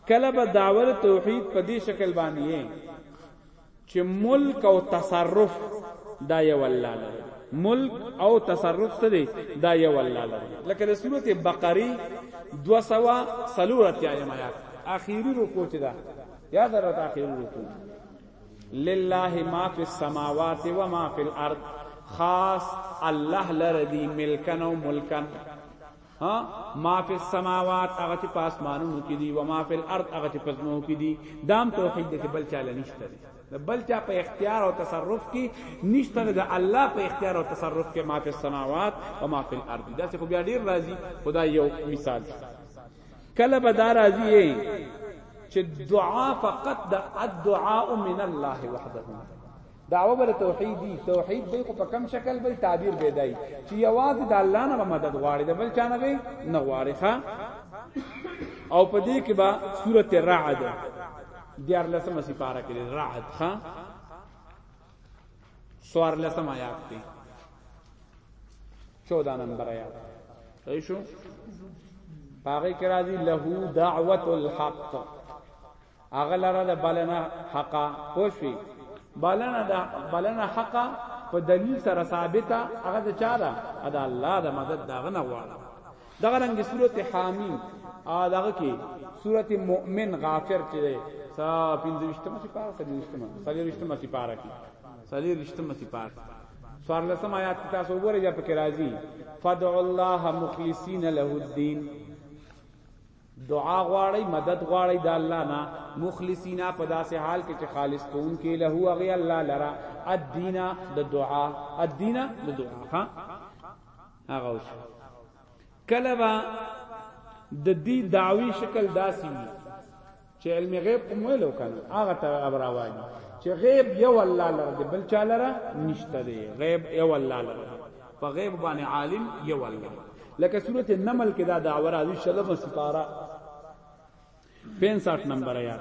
کله به دعوت توحید په دې شکل باندې چې ملک او تصرف دا یو الله لري ملک او تصرف څه دی دا یو الله لري لکه د سورته بقره 240 آیات اخیری رکوع چې دا یا درته اخیری رکوع لله ما فی السماوات و ما فی الارض خاص الله لردی ملکن و ملکن ها ما فی السماوات هغه چې په اسمانونو کې دي و ما فی الارض هغه چې په ځمکو کې دي دام توحید دې بل چاله نشته د بل چا په اختیار او تصرف کې نشته د الله په اختیار او تصرف کې ما فی السماوات و ما فی الارض دا څه خو بیا ډیر راضی خدا یو مثال کله به دا راضی یې چې دعا فقط د الدعاء من الله وحده دعوه بر توحید دی توحید به خو په کم شکل به تعبیر بدای چې یوازې د الله نه مدد غواړي د بل چانه به نه غواړي ښا او په دې کې با سورته رعد دیار لسمه سپاره کې رعد ښا سوار لسم آیات دی 14 نمبر آیات صحیح شو پاغه کرا دی له دعوت الحق هغه لره د بلنه حق پوښي بلنه دا بلنه حق په دلیل سره ثابته هغه د چا ده ادا الله د مدد دا غنه غواړه دغه رنګ صورت حامیم ا دغه کې صورت مؤمن غافر چې ده سا پنځوشتمه چې پاره سلیشتمه سلیشتمه چې پاره کې سلیشتمه چې پاره سوار لسم آیات کی تاسو وګورئ یا پکې راځي فدع الله مخلصین له الدین دعا غواړی مدد غواړی د الله نه مخلصینا په داسې حال کې چې خالص کون کې له هو غي الله لرا الدینا د دعا الدینا د دعا ها هغه اوس کله با د دې دعوی شکل داسې وي چې علم غیب کوم ویلو کنه هغه ته غیب راوایي چې غیب یو الله لره دی بل چا لره نشته دی غیب یو الله لره په غیب باندې عالم یو الله لکه سورۃ النمل کې دا دعوه راځي شلم سپارا 65 نمبر آیات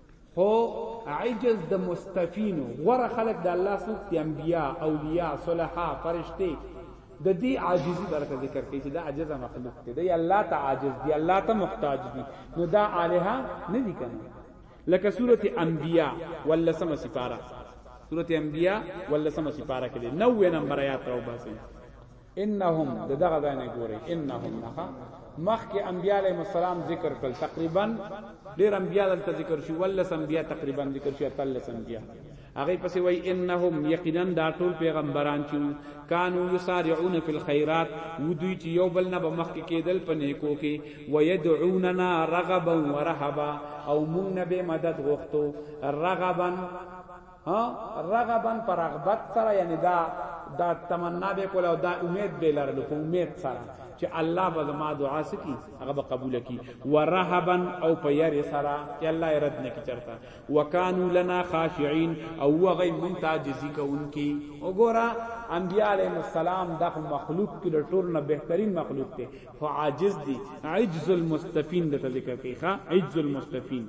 خو عجز د مستفینو غره خلق د الله سوک دی انبیاء اولیاء صلحا فرشتي د دې عاجزي برته ذکر کوي چې دا عجز مخلوق دی دی الله ته عاجز دی الله ته محتاج دی نو دا الها نه دي کنه لکه سوره انبیاء ولسمه سپاره سوره انبیاء ولسمه سپاره کې 90 نمبر آیات راو باسي انهم دغه ځای نه ګوري انهم نه مخکې انبیاء علیهم السلام ذکر کړ تقریبا ډیر انبیاء دلته ذکر شو ولس انبیاء تقریبا ذکر شو تلس انبیاء هغه پسې وای انهم یقینا دا ټول پیغمبران چې کانوا یسارعون فی الخيرات ودوی چې یو بل نه بمخکې کېدل په نیکو کې ويدعوننا رغبا ورهبا او مونږ به مدد غوښتو رغبا ها رغبا په رغبت سره یعنی دا دا تمنا به کوله دا امید به لرلو په امید سره چې الله به زما دعا سکی هغه به قبول کی ورهبا او په ير سره چې الله رد نه کی چرتا وکانو لنا خاشعين او وغي منتاجزي کوونکی وګوره انبیاء علیهم السلام دا مخلوق کې د ټول نه بهترین مخلوق دی خو عاجز دی عجز المستفین د ذکر کوي ښا عجز المستفین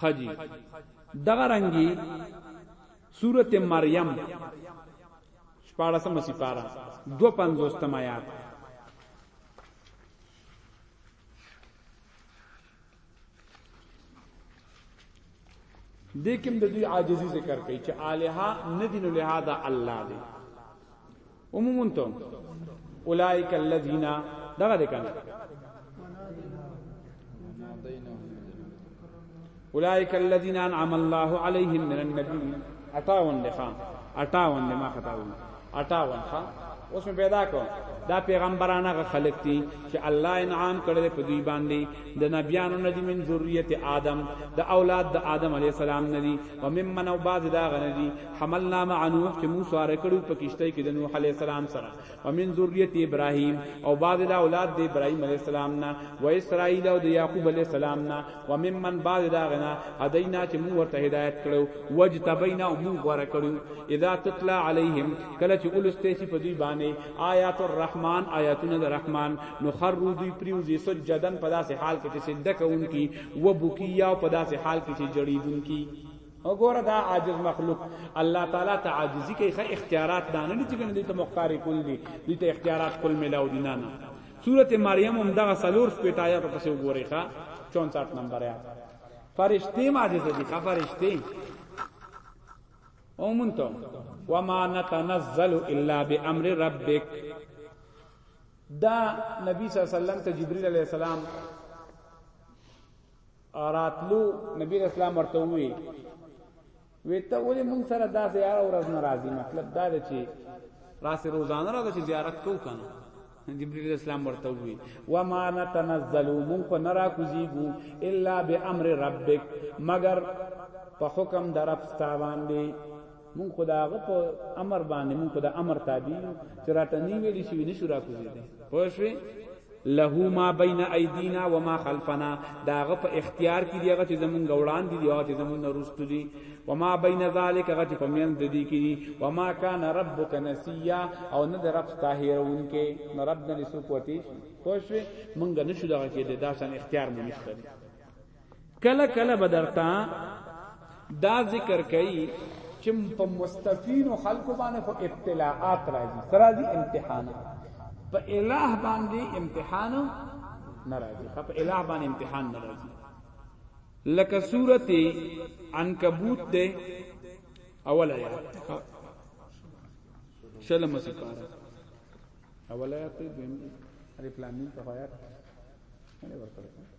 خجی دغه رنگي سورته مریم شپاړسمه سپاره دو پنځوستم آیات دیکم د دوی عاجزی ذکر کوي چې الها ندین لهذا الله دی عمومن ته اولائک الذین دغه د کنه اولائک الذین انعم الله علیهم من النبیین 58 لخوا 58 ما خطا وی 58 ها اوس مې پیدا کو دا پیغمبرانه غ خلق دي چې الله انعام کړل په دوی باندې د نبیانو نه دي من ذریه آدم د اولاد د آدم علی السلام نه دي و ممن او بعض دا غ نه دي حملنا مع نوح چې موږ سوار کړو په کشته کې د نوح علی السلام سره ومن ذریه ابراهیم او بعض د اولاد د ابراهیم علی السلام نه و اسرائیل او د یعقوب علی السلام نه ومن من بعض دا غنا هدینا چې موږ ورته هدایت کړو وجتبینا او موږ ور کړو اذا تطلع علیهم کله چې ولسته شي په دوی باندې آیات الرحمن آیاتونه د رحمان نو خرو دوی پریوزی سجدن په داسې حال کې چې سجده کوونکی و بکیا په داسې حال کې چې جړیدونکي وګوره دا عاجز مخلوق الله تعالی ته عاجزی کوي خه اختیارات دانه دي چې کنه دې ته مختار کول دي دې ته اختیارات کول ملاو دي نه نه سورته مریم هم دغه سلور سپیټ آیات پسې وګوري ښا 64 نمبر آیات فرشتي معجزه دي ښا فرشتي او مونته وما نتنزل الا بامر ربک دا نبی صلی الله علیه وسلم ته جبرئیل علیه السلام راتلو نبی اسلام ورته وی وی ته ولې مونږ سره داسې یار ورځ ناراضي مطلب دا دی چې راسې روزانه راځه چې زیارت کو کنه جبريل اسلام ورته وی و ما نتنزل مون په نرا کوزیګو الا بامر ربک مگر په حکم درف تا باندې مونږ خو د هغه په امر باندې مونږ خو د امر تابع یو چې راته نی ویل شي نه شو راکوزیدای پوه شوې له ما بین ایدینا و ما خلفنا داغه په اختیار کې دی هغه چې زمونږ وړاندې دی او چې زمونږ وروسته دی و ما بین ذالک هغه چې په میان د دې کې دی و ما کان ربک نسیا او نه د رب طاهرون کې نه رب نه لسو کوتی پوه شوې مونږ نشو دغه کې د داسن اختیار مونږ نشته کله کله بدرتا دا ذکر کوي چې په مستفین او خلکو باندې خو ابتلاءات راځي سرازي امتحان په الٰه باندې امتحان ناراضي په الٰه باندې امتحان ناراضي لکه سورته عنکبوت ده اول آیات شلم سپاره اول آیات دیم ریپلامین په آیات نه ورته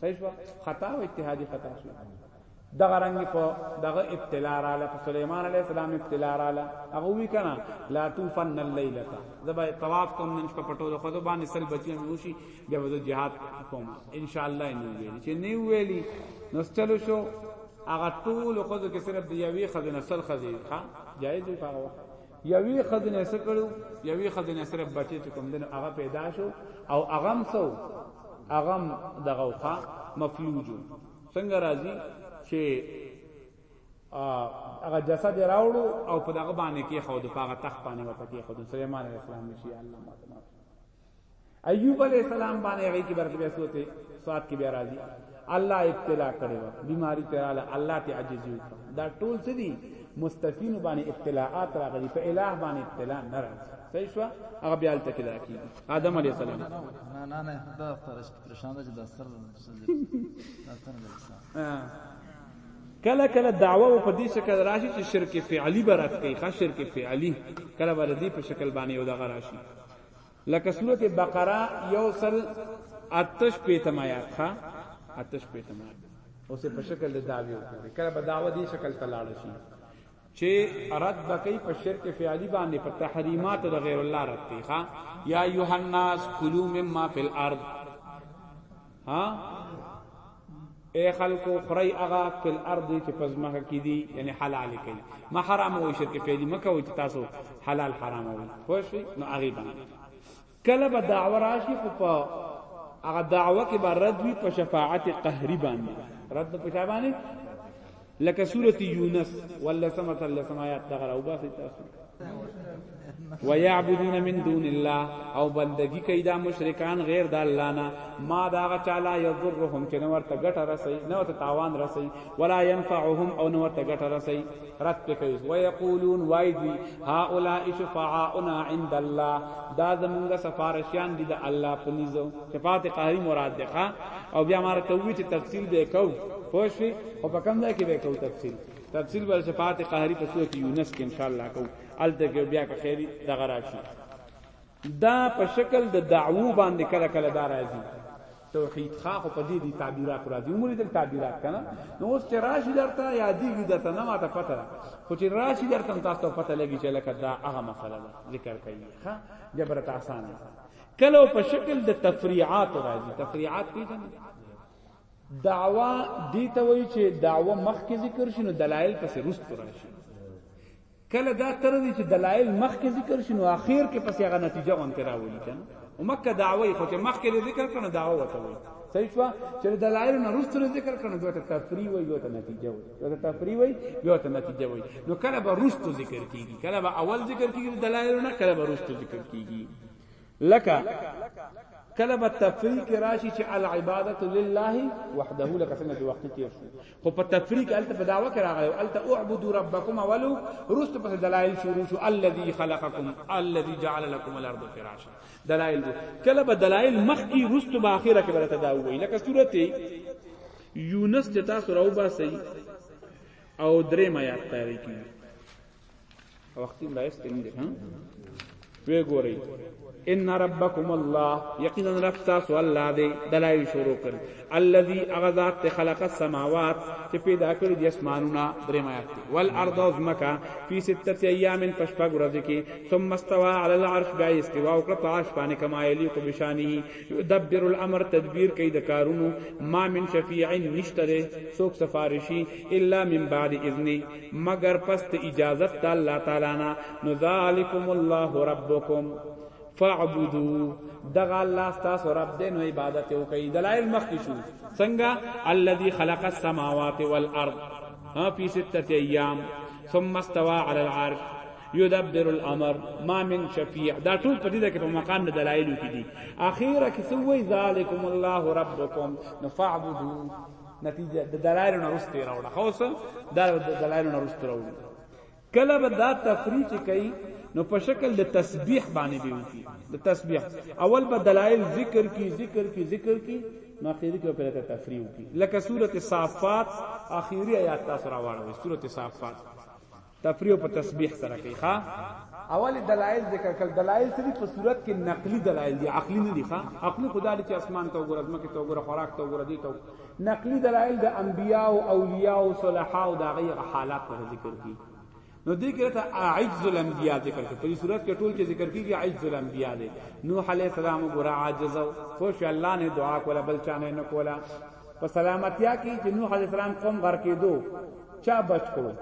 صحیح شو خطا او اجتهادي خطا شو دغه رنګ په دغه ابتلا را ل سليمان عليه السلام ابتلا را ل هغه وی کنه لا توفن الليله زبا طواف کوم نن شپه پټول خو باندې سل بچی موشي بیا وځو jihad کوم ان شاء الله نو ویل چې نی ویلی نو چلو شو هغه ټول خو کې صرف د یوې خزینه سل خزینه ښا جایز وي هغه یوی خزنه سکړو یوی خزنه سره بچی چې کوم دنه هغه پیدا شو او اغم سو اغم دغه خا مفلوجو څنګه راځي چې هغه جسد راوړو او په دغه باندې کې خود په هغه تخت باندې وته کې خود سليمان عليه السلام شي الله ماته ایوب علیہ السلام باندې هغه کې برکې بیا سوته سواد کې بیا راځي الله ابتلا کړي وا بیماری تراله الله ته عجزي وکړه دا ټول څه دي مستفین باندې ابتلاءات راغلي په الہ باندې ابتلا نه راځي صحیح شو هغه بیا الته کې دا کی آدم علیہ السلام نه نه نه دا فرش پرشان ده دا سر دا سر کله کله دعوه په دې شکل راشي چې شرک فعلی برات کوي خاص شرک فعلی کله ور دي په شکل باندې یو دغه راشي لکه سورت بقره یو سل اتش پیتم آیات ښا اتش پیتم آیات اوسه په شکل د داوی وکړي کله به داوه دې شکل ته لاړ شي چې رد بکې په شرک فعلی باندې په تحریمات د غیر الله رد دی ښا یا یوهناس کلوا مما فی الارض ها اے خلکو خورئ هغه فی الارض چې په ځمکه کې دي یعنی حلال یې کړئ مه حراموئ شرک فعلي مه کوئ چې تاسو حلال حراموئ پوه شوئ نو هغې باندې کله به دعوه راشي خو په هغه دعوه کې به رد وي په شفاعت قهري باندې رد په چا باندې لکه سورۃ یونس ولسمه تلسم آیات تغرا وباسي تاسو ويعبدون من دون الله او بندگی کوي دا مشرکان غیر د الله نه ما دا غچالا یضرهم چې نور ته ګټه رسي نو ته تاوان رسي ولا ينفعهم او نور ته ګټه رسي رد کوي ويقولون وايدي هؤلاء شفعاؤنا عند الله دا زمونږ سفارشیان دي د الله په نيزو صفات قهری مراد ده او بیا مار ته وی چې تفصیل به کو پوښی او په کوم ځای کې به کو تفصیل تفصیل بر صفات قهری په سورۃ یونس کې ان شاء الله کو ال دغه بیا که خیری دغه راشي دا په شکل د دعوو باندې کله کله دا راځي توحید خا خو په دې دي تعبیرات راځي عمر دې تعبیرات کنه نو اوس چې راشي درته یادېږي درته نه ماته پته ده خو چې راشي درته تاسو پته لګي چې لکه دا هغه مسله ده ذکر کوي ها جبرت آسان کله په شکل د تفریعات راځي تفریعات پیژنئ دعوا دی ته وایي چې دعوا مخکې ذکر شي نو دلایل پسې رست راشي کله دا تر دې چې دلایل مخکې ذکر شي نو اخر کې پسې هغه نتیجه هم تراولي کنه او مکه دعوی خو چې مخکې ذکر کړه دعوا وته وایي صحیح شو چې دلایل نه رست ذکر کړه دوی ته تفریح وایي دوی ته نتیجه وایي دوی ته تفریح وایي دوی ته نتیجه وایي نو کله به رست ذکر کیږي کله به اول ذکر کیږي دلایل نه کله به رست ذکر کیږي لکه کله به تفریق کې راشي چې العبادت لله وحده لکه څنګه چې وخت تیر شو خو په تفریق الته په داوا کې راغلی الته اعبد ربکم اولو رست په دلایل شروع شو الذي خلقکم الذي جعل لكم الارض فراشا دلایل کله به دلایل مخ کې رست به اخره کې ورته دا وایي لکه سورته یونس چې تاسو راو باسي او درې میات تاریخي وختي ملایس تین دي ها وی ګورئ ان ربکم الله یقینا رب تاسو الله دی دلایل شروع کړ الذي اغذات خلق السماوات چې پیدا کړی د اسمانونو درمایات والارض ازمکا فی سته ایام پشپا ګرځ کی ثم استوى على العرش بیا استوا او کړ عرش باندې کما یلی کو بشانی یدبر الامر تدبیر کوي د کارونو ما من شفیع نشتره سوک سفارشی الا من بعد اذنی مګر پس د اجازت د الله تعالی نه نو ذالکم الله ربکم فاعبدو دغه الله ستاسو رب دې نو عبادت وکړي دلایل مخکې شو څنګه الذي خلق السماوات والارض ها په سته ایام ثم استوى على العرش يدبر الامر ما من شفيع دا ټول په دې کې په مقام د دلایلو کې دي اخیره کې سوې ذالکم الله ربکم نفعبدو نتیجه د دلایل نه رسته راوړه خو سه دا د دلایل نه رسته راوړه کله به دا تفریح چې کوي نو په شکل د تسبیح باندې به وکی د تسبیح اول به دلایل ذکر کی ذکر کی ذکر کی نو اخیری کې په تفریح وکی لکه سوره صافات اخیری آیات تاسو راوړل سوره صافات تفریح په تسبیح سره کوي ښا اول دلایل ذکر کړ دلایل سری په صورت کې نقلی دلایل دي عقلی نه دي ښا عقلی خدای دې چې اسمان ته وګوره ځمکه ته وګوره خوراک ته وګوره دې ته نقلی دلایل د انبیا او اولیاء او صلحاء او دغه حالات په ذکر کې نو دې کې ته عجز الانبیاء ذکر کړ په دې صورت کې ټول کې ذکر کیږي عجز الانبیاء دې نوح علیه السلام ګره عاجز او خوش الله نه دعا کوله بل چانه نه کوله په سلامتیا کې چې نوح علی السلام قوم غر کېدو چا بچ کړو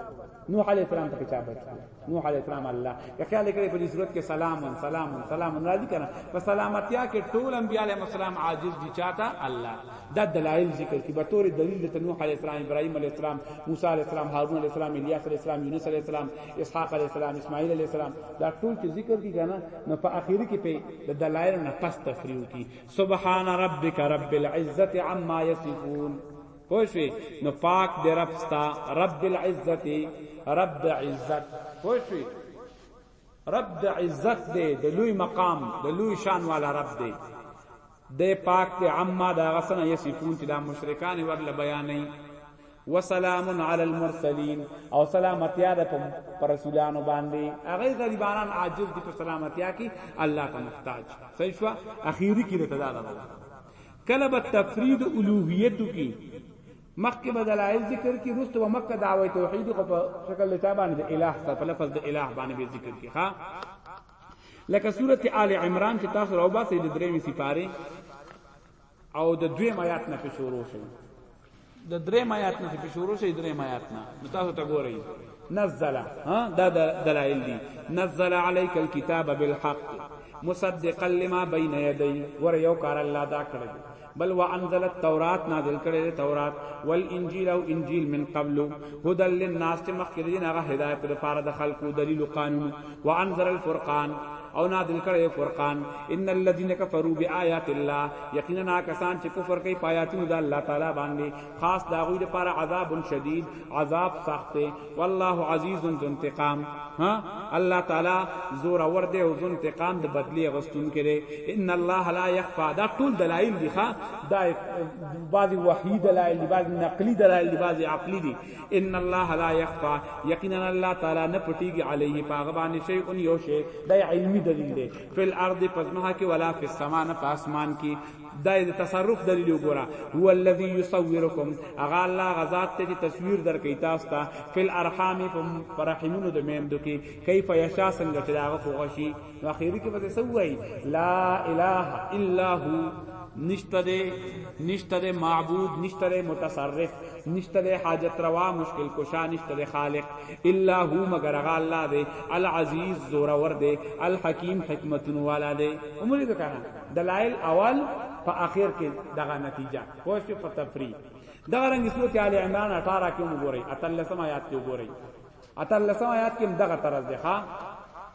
نوح علی السلام پکې چا بچ کړو نوح علی السلام الله که خیال کړی په دې صورت کې سلام سلام سلام راځي کنه په سلامتیا کې ټول انبیاء علیهم السلام عاجز دي چاته الله دا دلایل ذکر کی به تور دلیل ته نوح علیه السلام ابراهیم علیه السلام موسی علیه السلام هارون علیه السلام الیاس علیه السلام یونس علیه السلام اسحاق علیه السلام اسماعیل علیه السلام دا ټول چې ذکر کی کنه نو په اخیری کې په دلایل نه پس تفریو کی سبحان ربک رب العزت عما یصفون پوښی نو پاک دی رب ستا رب العزت رب د عزت پوښی رب د عزت دی د لوی مقام د لوی شان والا رب دی د پاک دی عما دا غسن یصفون چې دا مشرکان ورله بیانې وسلام علی المرسلین او سلامتیا ده پر رسولانو باندې هغه غریبانان عاجز دي په سلامتیا کې الله ته محتاج صحیح شو اخیری کې ده تداله کله به تفرید الوهیت کی مکه به دلایل ذکر کی رست و مکه دعوی توحید خو په شکل لتا باندې الہ سره په لفظ د الہ باندې به ذکر کی ها لکه سوره آل عمران چې تاسو راو باسي د درېمې سپاره او د دوی آیات نه په شروع شي د درې آیات نه په شروع شي درې آیات نه نو تاسو ته ګورئ نزل ها دا دلائل دي نزل عليك الكتاب بالحق مصدقا لما بين يديه ور یو کار الله دا کړی بل وانزل التوراۃ نازل کړي تورات والانجیل او انجیل من قبل هدى للناس مخکرین هغه هدایت لپاره د خلقو دلیل قانون وانذر الفرقان او نازل کړي فرقان ان الذين كفروا بآيات الله یقینا کسان چې کفر کوي پایاتونو د الله تعالی باندې خاص دا غوي لپاره عذاب شدید عذاب سخت والله عزیز ذو انتقام ها الله تعالی زور اور دی او ذو انتقام د بدلی غستون کړي ان الله لا يخفى دا ټول دلایل دي ښا دا بعضی وحی دلایل دي بعضی نقلی دلایل دي بعضی عقلی دي ان الله لا يخفى یقینا الله تعالی نه پټیږي علیه پاغه باندې شی اون یو شی د علمی دلیل دی فل ارض پزمه کې ولا فی السما نه پاسمان کې د تصرف دلیل وګوره هو الذی یصورکم اغا الله غزاد ته تصویر در کوي تاسو ته فل ارحام فرحمون د میندو کې کیف یشا څنګه چې داغه خوشي نو اخیری کې به څه وایي لا اله الا هو نشته دې نشته دې معبود نشته دې متصرف نشته دې حاجت روا مشکل کشا نشته دې خالق الا هو مگر هغه الله دې العزیز زور ور دې الحکیم حکمتون والا دې عمر دې کنه دلائل اول په اخر کې دغه نتیجه پوښت په تفری دغه رنگ سورته ال عمران 18 کې وګورئ اتلسم آیات کې وګورئ اتلسم آیات کې دغه طرز ده ها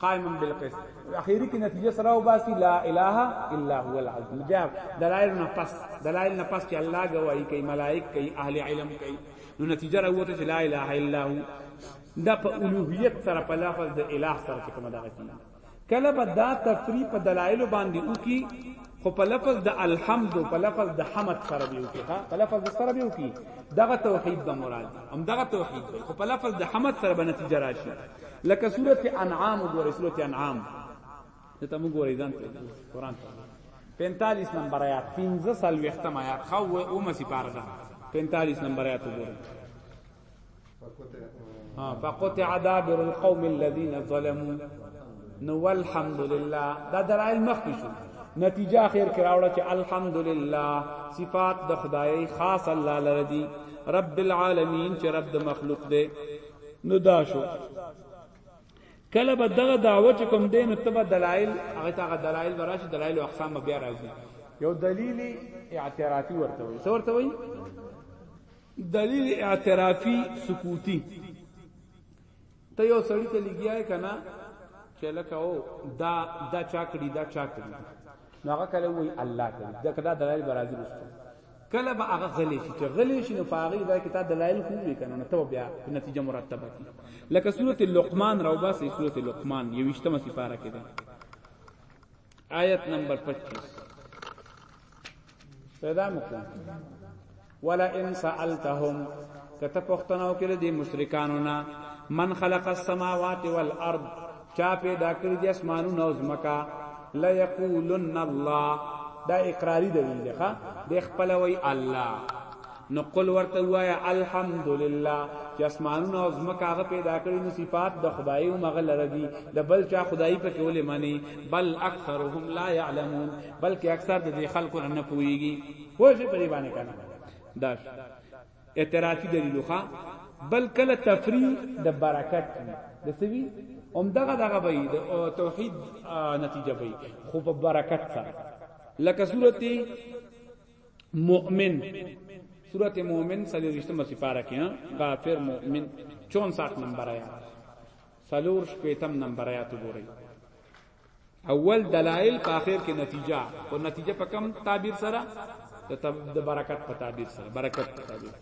قائما بالقسط اخیری کی نتیجه سره او باسی لا اله الا هو العزیز جاب دلائل نه پس دلائل نه پس چې الله گواہی کوي ملائک کوي اهل علم کوي نو نتیجه راوته چې لا اله الا هو دا په الوهیت سره په لفظ د الہ سره کوم دغه کی کله به دا تفریق په دلایل باندې وکي خو په لفظ د الحمد په لفظ د حمد سره به وکي ها په لفظ سره به وکي دغه توحید به مراد هم دغه توحید خو په لفظ د حمد سره به نتیجه راشي لکه سورته انعام وګورئ سورته انعام ته موږ ګورئ ځان ته قران ته 45 نمبر آیات 15 سال وختم آیات خو او مسی پار ده 45 نمبر آیات وګورئ ها فقطع دابر القوم الذين ظلموا نو والحمد لله دا درایل مخکې شو نتیجه اخر کراوړه چې الحمدلله صفات د خدای خاص الله لره دي رب العالمین چې رب د مخلوق دی نو دا شو کله به دغه دعوه چې کوم دین او تبه دلایل هغه ته دلایل براش دلایل او اقسام بیا راځي یو دلیل اعترافي ورته وي څه ورته وي دلیل اعترافي سکوتی ته یو سړی ته لګیای کنه چې لکه او دا دا چا کړی دا چا کړی نو هغه کله وی الله کړی دا کدا دلایل برازي رسو کله به هغه غلی شي چې غلی شي نو په هغې ځای کې تا دلایل خو وویې که نه نو ته به بیا نتیجه مرتبه کړي لکه صورت لقمان راوباسئ صورت لقمان یوویشتمه سپاره کې دی آیت نمبر پچیس پیدا مو کړه ولئن سألتهم کته پښتنو کې د مشرکانو نه من خلق السماوات والارض چا پیدا کړی د اسمانونو او زمکا لا یقولن الله دا اقراری دی ښا د خپل وی الله نو قل ورته وایا الحمدلله چې اسمانونه او زمکه هغه پیدا کړی نو صفات د خدای او مغل ردی د بل چا خدای په کې ولې معنی بل اکثرهم لا يعلمون بلکې اکثر د خلکو نه پويږي خو شي په دې باندې کنه داش اعترافي دلیل خو بل کله تفریح د برکت د سوي هم دغه دغه به د توحید نتیجه به خو په برکت سره لکه سورته مؤمن سورته مؤمن سلو رشتمه سپاره کې غافر مؤمن 64 نمبر آیات سلور شپیتم نمبر آیات وګورئ اول دلائل په اخر کې نتیجه او نتیجه په کم تعبیر سره د برکت په تعبیر سره برکت په تعبیر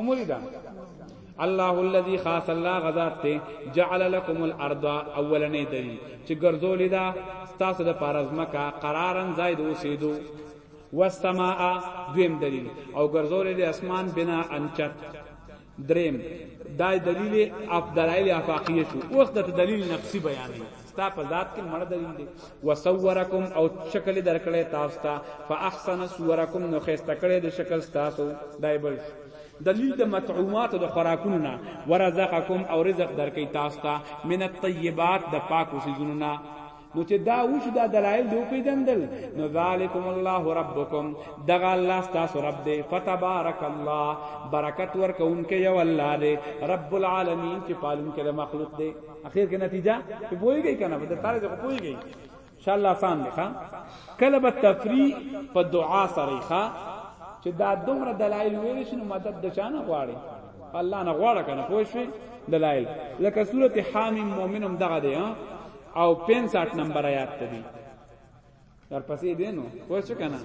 عمری دا الله الذي خاص الله غزاد ته جعل لكم الارض اولنې دلیل چې ګرځولې دا تاسو د پارزمکا قرارن زائد اوسېدو والسماء دویم دلیل او ګرځولې د اسمان بنا انچت دریم دا دلیل اف دلایل افاقیه شو اوس د دلیل نفسی بیانې ستا په ذات کې مړ دلیل دی وصورکم او شکل درکړې تاسو ته فاحسن صورکم نو خسته کړې د شکل تاسو دایبل دلیل د مطعومات د خوراکونو نه ورزقکم او رزق درکې تاسو ته من الطیبات د پاکو سيزونو نه نو چې دا وش دا دلایل دی پیدندل نو ذالکم الله ربکم دغه الله تاسو رب دی فتبارک الله برکت ورکونکې یو الله دی رب العالمین چې پالون کې مخلوق دی اخر کې نتیجه په پويږي کنه په تعالی ځکه پويږي ان شاء الله آسان دی ښا کله به تفریح په دعا سره ښا چې دا دومره دلایل ویل شنو مدد د چانه غواړي الله نه غواړه کنه پوه شئ دلایل لکه سورته حامیم مؤمنم دغه دی ها او 65 نمبر آیات ته دی در پسې دینو پوه شو کنه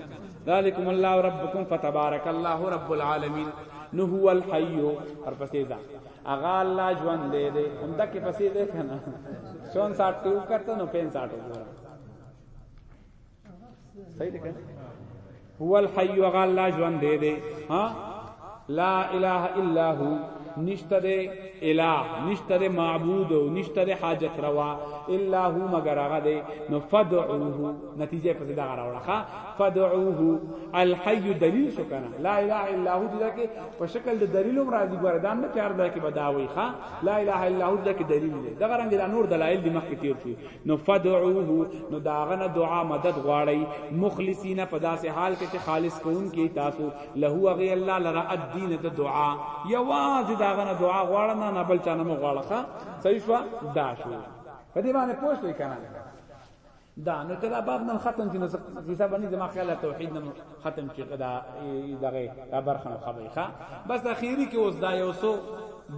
ذالکم الله ربکم فتبارک الله رب العالمین نو هو الحی در پسې دا اغا الله ژوند دې دې هم دکې پسې دې کنه 64 ټو کته نو 65 وګوره صحیح ده کنه هو الحي وغا الله ژوند دی دی ها لا اله الا هو نشته دی اله نشته دی معبود او نشته دی حاجت روا الا هو مگر هغه دی نو فدعوه نتیجه پس دا راوړه ها فدعوه الحي دلیل شو کنه لا اله الا هو دې کې په شکل د دلیل هم راځي ګور دام نه چار دا کې بداوي ها لا اله الا هو دې کې دلیل دی دا رنګ د نور دلایل دی مخکې تیر شو نو فدعوه نو داغه نه دعا مدد غواړی مخلصین په داسې حال کې چې خالص کون کې تاسو له غی الله لرا الدین د دعا یواز داغه نه دعا غواړه نه نه بل چانه مو غواړه ښا صحیح شو دا شو په دې باندې پوه شئ کنه دا نو کدا باب نن ختم کینو حساب باندې زما خیال توحید نن ختم کی کدا دغه دا برخه نو خبرې ښا بس اخیری کې اوس دا یو سو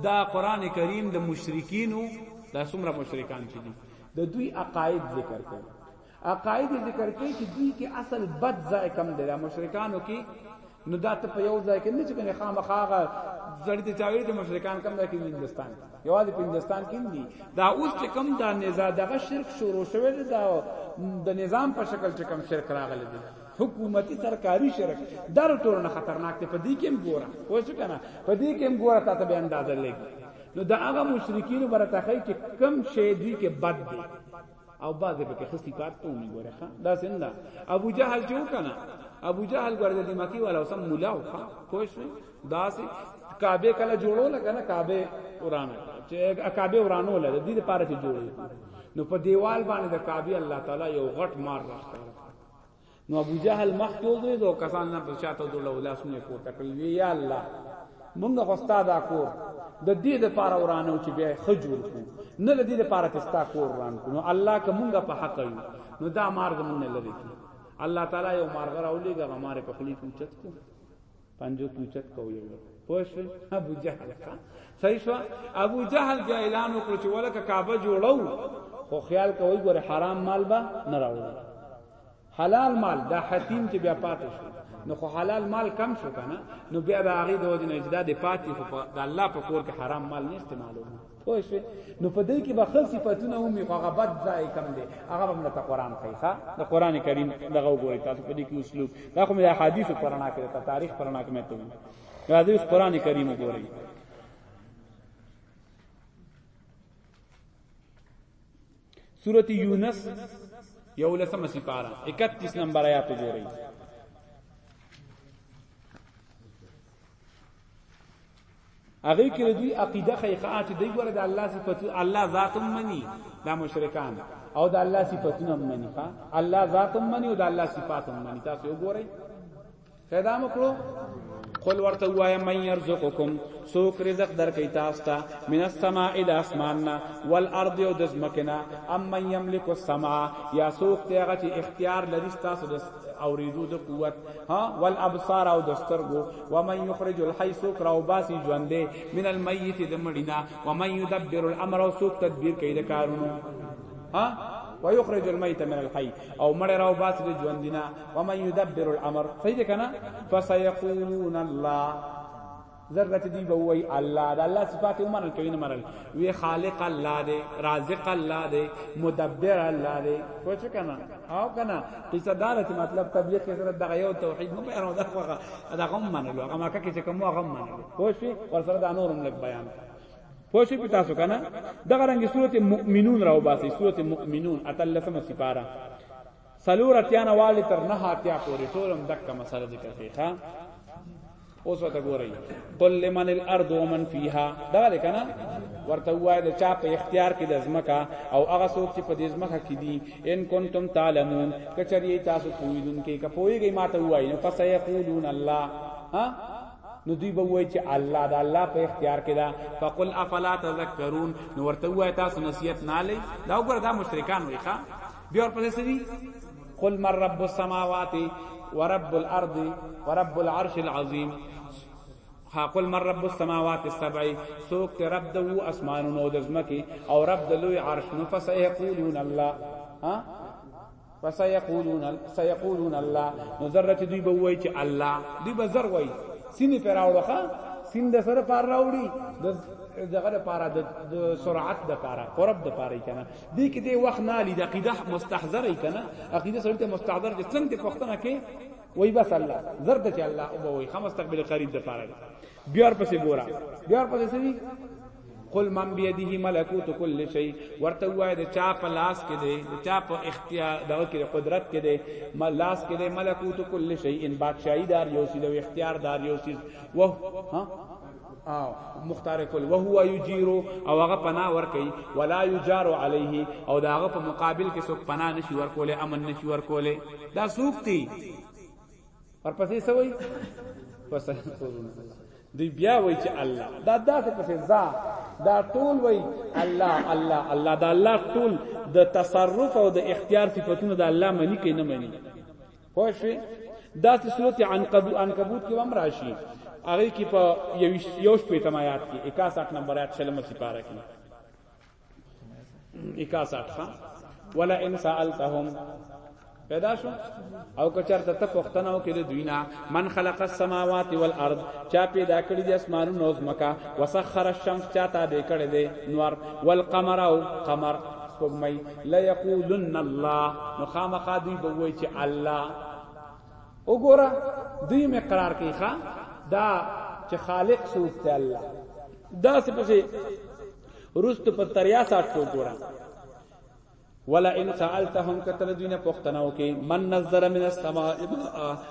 دا قران کریم د مشرکینو دا څومره مشرکان چې دي د دوی عقاید ذکر کوي عقاید ذکر کوي چې دوی کې اصل بد ځای کم دی د مشرکانو کې نو دا ته په یو ځای کې نه چې کنه خامخاغه زړی ته چاوي د مشرکان کم دی کې هندستان یوازې په هندستان کې دي دا اوس چې کم دا نزا دغه شرک شروع شوی دی دا د نظام په شکل چې کم شرک راغلی دی حکومتي سرکاري شرک دا ټول نه خطرناک دی په دې کې هم ګوره خو څه کنه په دې کې هم ګوره تاسو به اندازه لګي نو دا هغه مشرکین برته خی چې کم شی دوی کې بد دی او بعضې په کې خستی پات ته ونی ګوره ښا دا سندا ابو جهل چې وکنه ابو جهل ګرځي د مکی والا اوسم مولا او ښا پوه شو دا سي کعبه کله جوړول کنه کعبه ورانه چې کعبه ورانه ول د دې لپاره چې جوړي نو په دیوال باندې د کعبه الله تعالی یو غټ مار راخاره نو ابو جهل مخ کې ودرې دو کسان نه په شاته دو له لاسونه پورته کړل وی یا الله مونږ خو استاد اکور د دې د پاره ورانو چې بیا خجور کو نه لدی د پاره تستا کور وران کو نو الله که مونږ په حق یو نو دا مار زمونږ لری کی الله تعالی یو مارغه راولېګه غمار په خلی کې اوچت کو پنجو کې اوچت کوي پوه شو ابو جهل ښا صحیح شو ابو جهل بیا اعلان وکړ چې ولکه کعبه جوړو خو خیال کوي ګوره حرام مال به نه راوړي حلال مال دا حتیم چې بیا پاتې شو نو خو حلال مال کم شو کنه نو بیا د هغه د وجه نه اجداد پاتې خو د الله په کور کې حرام مال نه استعمالوي پوه شوې نو په دې کې به خل صفاتونه هم وي خو هغه بد ځای کم دی هغه به موږ ته قرآن ښیي ښه د قرآن کریم دغه وګورئ تاسو په دې کې اسلوب دا خو مې د احادیثو په رڼا کې د تاریخ په رڼا کې مې ته وي راځئ اوس قرآن کریم وګورئ سورة یونس یو لسمه سپاره 31 نمبر آیات وګورئ هغه کې دوی عقیده خیقه چې دوی ګوره د الله صفاتو الله ذات منی دا مشرکان او د الله صفاتونه منی ښا الله ذات منی او د الله صفات منی تاسو وګورئ پیدا مکړو قل ورته وایا من يرزقکم سوک رزق درکې تاسو ته من السماء الى اسماننا والارض او دزمکنا ام من يملك السماء یا سوک ته هغه اختیار لري تاسو د اوریدو د قوت ها والابصار او دسترګو ومن یخرج الحی سوک راو باسی ژوندې من المیت د مړینا ومن یدبر الامر او سوک تدبیر کوي د کارونو ها ويخرج الميت من الحي او مړ راو باس د ژوندینا ومن يدبر الامر صحیح ده کنه فسيقولون الله ذرت دی به وای الله دا الله صفات عمر کوي نه مرل وی خالق الله دی رازق الله دی مدبر الله دی پوه کنه او کنه قصه دار چې مطلب تبلیغ کې سره دغه یو توحید نه بیانو دا هغه دا غم منلو هغه ماکه کې چې کوم غم منلو پوه شي ور سره دا نورم لګ بیان پوه شي پتا سو کنه دغه رنګ سورته مؤمنون راو باسي سورته مؤمنون اتلسم سپارا سلور اتیانا والی تر نه اتیا پورې ټولم دک مسله ذکر کوي ها اوس وته ګورئ قل لمن الارض ومن فيها دا ده کنه ورته وای د چا په اختیار کې د ځمکه او هغه څوک چې په دې ځمکه کې دي ان کنتم تعلمون کچری تاسو پوهیدونکې کپویږي ماته وای نو پس یقولون الله ها نو دوی به وای چې الله دا الله په اختیار کې دا فقل افلا تذکرون نو ورته وای تاسو نصیحت نه لې دا وګوره دا مشرکان وای ښا بیا ورپسې سړي قل من رب السماوات ورب الارض ورب العرش العظیم قل من رب السماوات السبع سوک ته رب د وو اسمانونو د زمکه او رب د لوی عرش نو فسيقولون الله ها فسيقولون سيقولون الله نو ذره دوی به وای چې الله دوی به زر وای سینې پر راوړخه سین د سره پار راوړي د دغه لپاره د سرعت لپاره قرب لپاره کنه دې کې دې وخت نه لید عقیده مستحضر ای کنه عقیده سره ته مستحضر چې څنګه ته پښتنه کې وای بس الله زرد چې الله او وای خمس تقبل قریب د پاره بیا ور پسې ګورا بیا ور پسې سوي قل من بيده ملکوت كل شيء ورته وای د چا په لاس کې دی د چا په اختیار دغه کې قدرت کې دی لاس کې دی ملکوت كل شيء ان بادشاہي دار یو سي د اختیار دار یو سي وه ها مختار کول وهو یجیر او هغه پناه ور کوي ولا یجار علیه او دا هغه په مقابل کې څوک پناه نشي ور کوله امن نشي ور کوله دا سوکتی ورپسې سوي پس دی بیا وای چې الله دا داسې پسې ځا دا ټول وای الله الله الله دا الله ټول د تصرف او د اختیار صفاتونه د الله منی کوي نه منی پوه شئ داسې صورت عنکبوت عنکبوت کې هم راشي هغه کې په یو یو شپې تمایات کې 61 نمبر آیات شلمه سپاره کې 61 ښا ولا ان سالتهم پیدا شو او کچرته ته پښتنه او کړي دوی نه من خلق السماوات والارض چا پیدا کړی د اسمانونو او زمکا وسخر الشمس چا تابع کړی دی نور والقمر او قمر سپوږمۍ ليقولن الله نو خامخا دوی به وای چې الله وګوره دوی مې قرار کوي ښا دا چې خالق سوک ته الله دا څه پسې روست پر تریا سات کو ګوره ولا ان سالتهم کتل دینه پختناو کې من نظر من السماء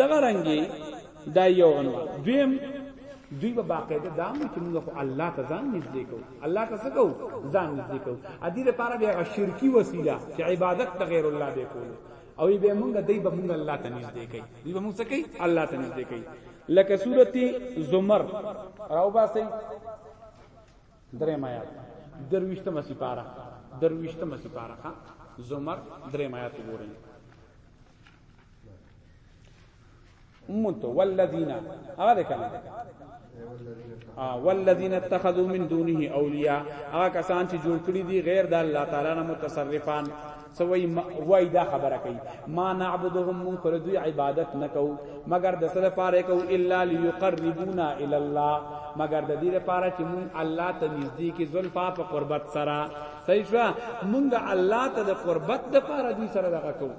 دغه رنګي دا یو عنوان دویم دوی به باقاعده دا وي چې موږ خو الله ته ځان نږدې کوو الله ته څه کوو ځان نږدې کوو ا دې لپاره به هغه شرکی وسیله چې عبادت ته غیر الله به کوو او به موږ دای به موږ الله ته نږدې کوي دوی به موږ څه کوي الله ته نږدې کوي لکه سورتی زمر راو باسي درې مایا درويشته مسی پارا درويشته مسی پارا زمر درې مایا ته ګورئ امته والذین هغه کنه والذین اتخذوا من دونه اولیاء هغه کسان چې جوړ کړی دي غیر د الله تعالی نه متصرفان سوی وای دا خبره کوي ما نعبدهم من کل دوی عبادت نکو مگر د سره پاره کو الا ليقربونا الى الله مگر د دې لپاره چې مون الله ته نږدې کې زلفا په قربت سره صحیح شو مونږ الله ته د قربت د پاره دوی سره دغه کو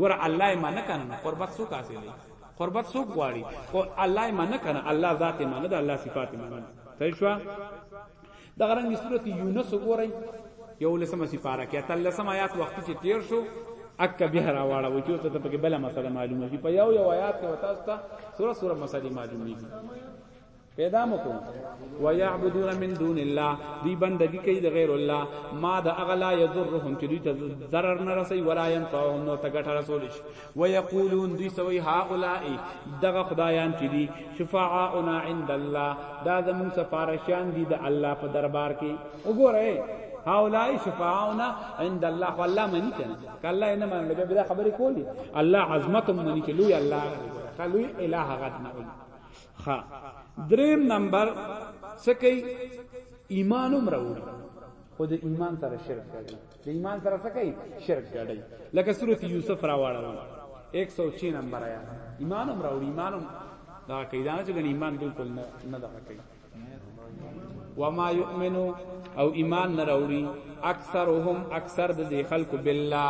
ګور الله ما نه کنه قربت سو کاسي دی قربت سو غواړي او الله ما نه کنه الله ذات ما نه ده الله صفات ما نه صحیح شو دا غرنګ صورت یونس وګورئ یو لسمه سفاره کې اتل لسمه آیات وخت چې تیر شو اک به را واړه و چې ته په بل مسله معلومه شي په یو یو آیات کې وتاسو ته سوره سوره مسله معلومه شي پیدا مکو و یعبدون من دون الله دی بندگی کوي د غیر الله ما د اغلا یضرهم چې دوی ته ضرر نه رسي ولا ينفعهم نو ته ګټه رسول شي و یقولون دوی سوي هؤلاء دغه خدایان چې دي شفاعاؤنا عند الله دا زمون سفارشان دي د الله په دربار کې وګوره هؤلاء شفاعاؤنا عند الله خو الله منی کنه کله نه منل به دا خبرې کولی الله عظمت منی چې لوی الله خلوی الہ غد نه ها دریم نمبر څه کوي ایمان هم راوړي خو د ایمان سره شرک ګړي د ایمان سره څه کوي شرک ګړي لکه سورته یوسف راوړل 106 نمبر آیا ایمان هم راوړي ایمان هم دا کیدانه چې ایمان بالکل نه نه دا کوي وما يؤمن او ایمان نه راوړي اکثرهم اکثر د دې خلکو بالله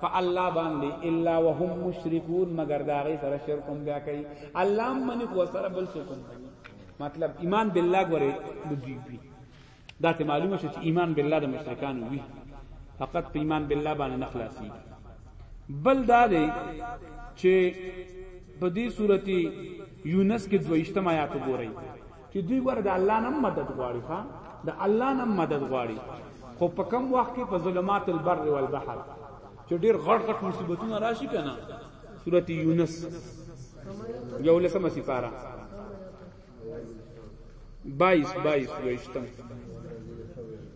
په الله باندې الا وهم مشرکون مگر دا غي سره شرک هم بیا کوي الله من کو سره بل څه کوم مطلب ایمان بالله غره لږی وي دا ته معلومه شي چې ایمان بالله د مشرکان وي فقط په ایمان بالله باندې نه خلاصي بل دا دی چې په دې سورتي یونس کې دویشتم آیات وګورئ چې دوی ګوره د الله نه مدد غواړي ښا د الله نه مدد غواړي خو په کم وخت کې په ظلمات البر والبحر چې ډیر غړ غړ مصیبتونه راشي کنه سورته یونس یو لسمه سپاره 22 22 ویشتم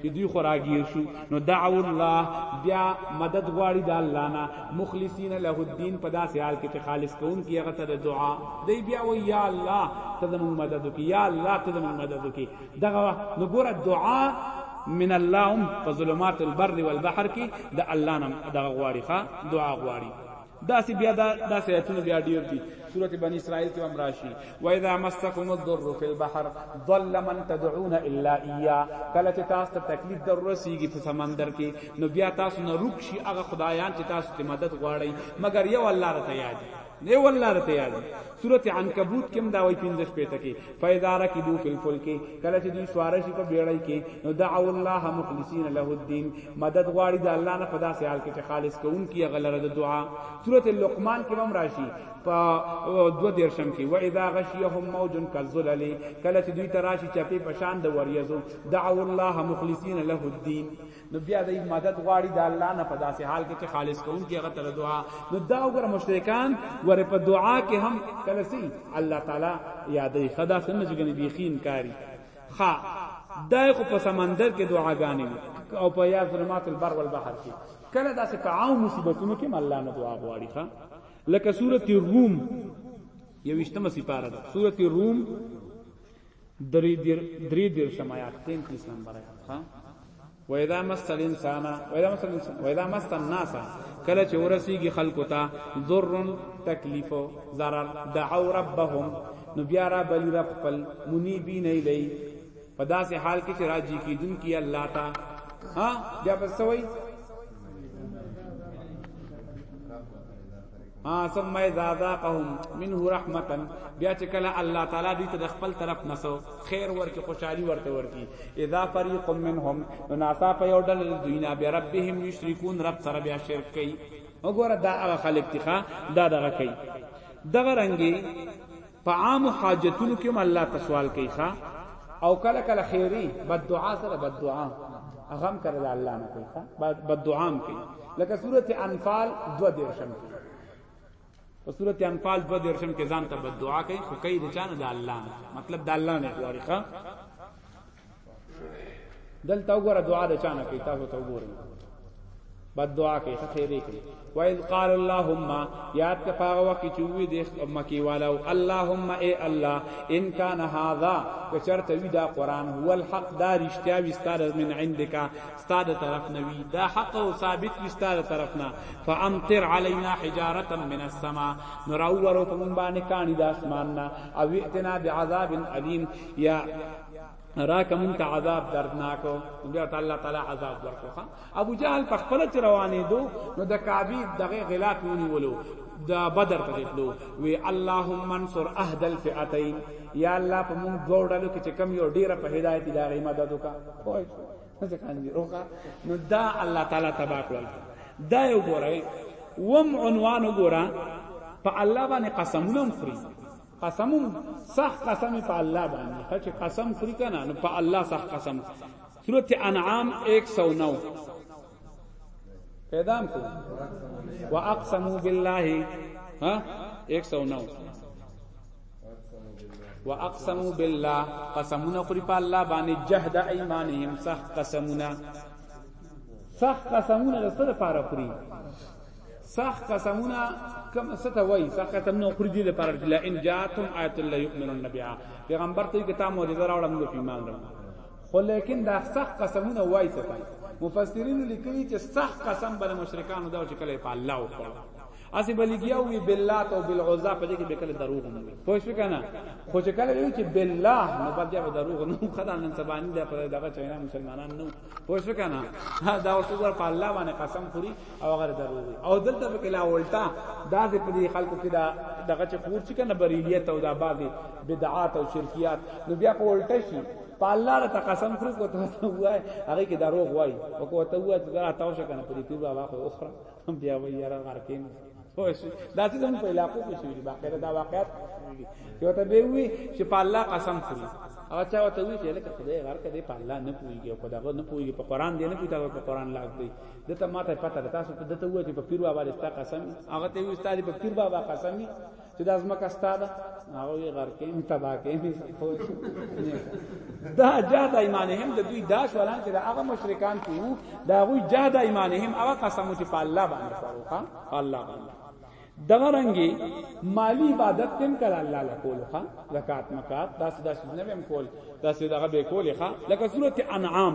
چې دوی خو راګیر شو نو دعو الله بیا مدد غواړي د الله نه مخلصین له الدین په داسې حال کې چې خالص کون کې هغه ته دعا دی بیا و یا الله ته زموږ مدد وکي یا الله ته زموږ مدد وکي دغه نو ګوره دعا من الله هم په ظلمات البر والبحر کې د الله نه دغه غواړي ښا دعا غواړي داسې بیا دا داسې آیتونه بیا ډیر دي سورته بنی اسرائیل کې هم راشي و اذا مسکم الضر فی البحر ضل من تدعون الا اياه کله چې تاسو ته تکلیف در رسیږي په سمندر کې نو بیا تاسو نه روک شي هغه خدایان چې تاسو ته مدد غواړي مګر یو الله راته یاد دی والله راته یاد سورته عنکبوت کې هم دا وایي 15 پېته کې فاذا ركبوا في الفلك کله چې دوی سوار شي په بیړۍ کې نو دعوا الله مخلصین له الدين مدد غواړي د الله نه په داسې حال کې چې خالص کوونکی غلره د دعا سورۃ لقمان کې هم راشي په دو دیرشم کې و اذا غشيهم موج كالظلل کله چې دوی تراشي چپی پشان د وریزو دعوا الله مخلصین له الدين نو بیا د مدد غواړي د الله نه په داسې حال کې چې خالص کون کې هغه تر دعا نو دا وګره مشرکان ور په دعا کې هم کله سي الله تعالی یادې خدا څنګه چې ګنې بيخي انکاري خا دای خو په سمندر کې دعاګانې او په یا ظلمات البر والبحر کې کله داسې په عام مصیبتونو کې الله نه دعا غواړي ښا لکه سورته روم یوشتمه سپاره ده سورته روم درې دیر درې دیر شمایات 33 نمبر آیات ها و اذا مس الانسان و اذا مس الانسان و اذا مس الناس کله چې ورسیږي خلکو ته ضرر تکلیف ضرر دعوا ربهم نو بیا را بلی رب خپل منیبین الی په داسې حال کې چې راځي کیدون کی الله تا ها بیا پسوي ها ثم اذا ذاقهم منه رحمتا بیا چې کله الله تعالی دې ته خپل طرف نسو خیر ورکه خوشحالي ورته ورکی اذا فريق منهم ناسا په یو ډول دوینا به ربهم یشرکون رب سره بیا شرک کوي وګوره دا هغه خلک تخا دا دغه کوي دغه رنګي په عام حاجتونو کې هم الله ته سوال کوي ښا او کله کله خیری بد دعا سره بد دعا غم کړه د الله نه کوي ښا بد دعا هم کوي لکه سورته انفال 2 درشم کې په سورته انفال 2 درشم کې ځان ته بد دعا کوي خو کوي د چانه د الله نه مطلب د الله نه غواړي ښا دلته وګوره دعا د چانه کوي تاسو ته وګورئ بد دعا کوي خیرې کوي وایذ قال اللهم یاد ته پاغه وخت چې وی د مکی والا او اللهم اے الله ان کان هاذا کچرته وی دا قران هو الحق دا رښتیا وی ستاره من عندک ستاره طرف نوی دا حق او ثابت وی ستاره طرف نه فامطر علينا حجاره من السماء نراور په من باندې کانی د اسمان نه او اتنا بعذاب الیم یا راک مونږ ته عذاب دردناک بیا ته الله تعالی عذاب ورکوخه ابو جهل په خپل چ روانې دو نو د کعبه دغه غلاف ونیولو دا بدر ته تلو وی اللهم انصر احد الفئتين یا الله په مونږ دوه ډلو کې چې کم یو ډیره په هدایت دی هغه مدد وکا وای څه کان دی روکا نو دا الله تعالی تبا کول دا یو ګورای وم عنوان ګورا په الله باندې قسمونه خوري قسم صح قسم په الله باندې ته چې قسم خوري کنه نو په الله صح قسم سورت انعام 109 پیدام کو واقسموا بالله ها 109 واقسموا بالله قسمنا خوري په الله باندې جهد ايمانهم صح قسمنا صح قسمونه د څه لپاره خوري سخت قسمونه کم ستا وای سخت قسمونه خوري دي لپاره چې لا ان جاتم آیت الله یؤمنون بها پیغمبر ته کې تا معجزه راوړم نو ایمان راوړم خو لیکن دا سخت قسمونه وای ستا مفسرین لیکلي چې سخت قسم بل مشرکان دا چې کله په الله وکړه اسی بلګیا وی باللات او بالعزا په دې کې به کله دروغ نه وي پوه شو کنه خو چې کله وی چې بالله نو بیا به دروغ نه خدای نن سبا نه دی په دغه چینا مسلمانان نه پوه شو کنه دا اوس ور په الله باندې قسم خوري او غیر ضروري او دلته په کلا ولټا دا دې په دې خلکو کې دا دغه چې خور چې کنه بریلیت او دا باغې بدعات او شرکیات نو بیا په ولټا شي په الله را قسم خوري کو ته وای هغه کې دروغ وای او کو ته وای چې دا تاسو کنه په دې پیوا واخو اخرى بیا وای یاره غارکین پوه شئ دا څه زموږ په علاقو کې شوي دي باقاعده دا واقعات شوي دي چې ورته به وي چې په الله قسم خوري هغه چا ورته وي چې لکه خدای غر کې دی په الله نه پوهېږي او په دغه نه پوهېږي په قرآن دی نه پوهېږي دا په قرآن لاګ دی ده ته ما ته پته ده تاسو ته ده ته ووایي چې په پیر بابا دې ستا قسم هغه ته وي ستا دې په پیر بابا قسم چې دا زمکه ستاده هغه یې غر کې هم تبا کې هم خو دا جاده ایمان هم د دوی داش ولان چې هغه مشرکان چې وو دا غوي جاده ایمان هم هغه قسم چې په الله باندې فاروقا الله باندې دغه رنګي مالی عبادت تم کړه الله لکول ښا زکات مکات دا سدا سونه هم کول دا سدا به کول ښا لکه سورته انعام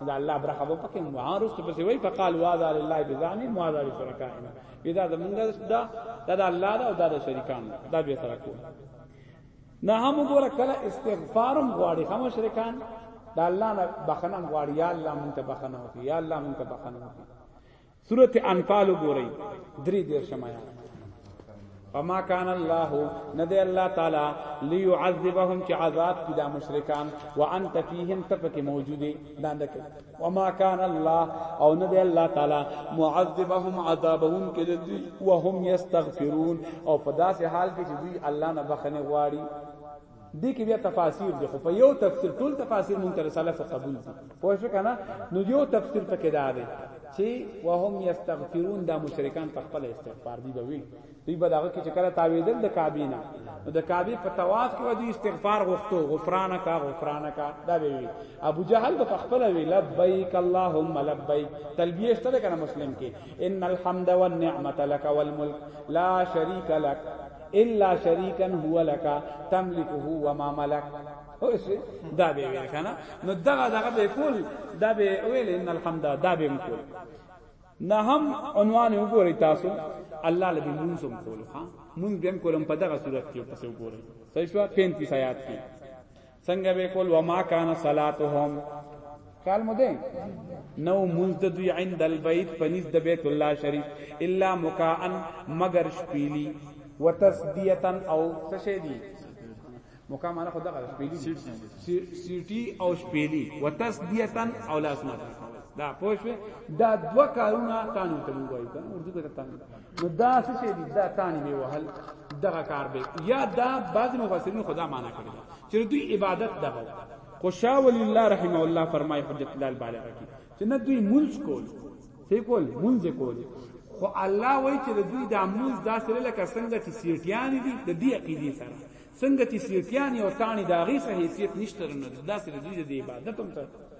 دا الله برخه وو پکې معارض ته پسې وای فقال واذا لله بزعمي معاذ لشركائنا اذا زمونږ دا دا, دا الله دا او دا, دا شریکان دا به سره کو نه هم ګوره کله استغفارم غواړي هم شریکان دا الله نه بخنه غواړي یا الله مونږ ته بخنه وکي یا الله مونږ ته بخنه وکي سورت انفال وګورئ درې دیرشم آیات فما كان الله ندي الله تعالی ليعذبهم چې عذاب کی دا مشرکان وانت فيهم تفك موجوده داندک وما كان الله او ندي الله تعالی معذبهم عذابهم کې دوی وهم يستغفرون او په داسې حال کې چې دوی الله نه بخنه غواړي دې کې بیا تفاسیر دي خو په یو تفسیر ټول تفاسیر مونږ تر سلف قبول دي پوه شو کنه نو یو تفسیر پکې دا دی چې وهم یستغفرون دا مشرکان په خپل استغفار دی بوي دوی به داغه کې چې کله تاویدل د کعبه نه نو د کعبه په طواف کې ودی استغفار غوښتو غفرانک غفرانک دا به وی ابو جهل په خپل وی لبیک اللهم لبیک تلبیه شته کنه مسلم کې ان الحمد والنعمت لك والملك لا شريك لك الا شریکا هو لك تملكه وما ملك دا به ویل کنه نو دغه دغه به کول دا به ویل ان الحمد دا به کول نه هم عنوان وګورئ تاسو الله لبی مونږ هم کول ها مونږ به کولم په دغه صورت کې پس وګورئ صحیح شو 35 آیات کې څنګه به کول وما کان صلاتهم خیال مو دی نو مزد دوی عند البيت پنځ د بیت الله شریف الا مکان مگر شپیلی وتسدیتا او سشیدی مکان معنا خدا غره شپیلی سیټی او شپیلی وتسدیتا او لاسنا دا پوښ دا دوا کارونه قانون ته موږ وایو اردو ته تاسو نو دا څه شي دي دا تانی به وهل دغه کار به یا دا بعض مفسرین خدا معنا کړی چې دوی عبادت دغه خوشا ولی الله رحمه الله فرمای حجت الله البالغ کی چې نه دوی مونږ کول څه کول مونږ کول خو الله وای چې دوی د مونږ داسې لکه څنګه چې سیټیان دي د دې عقیدې سره څنګه چې سیټیان او تانی داغي صحیحیت نشته نه داسې دوی د عبادت هم ته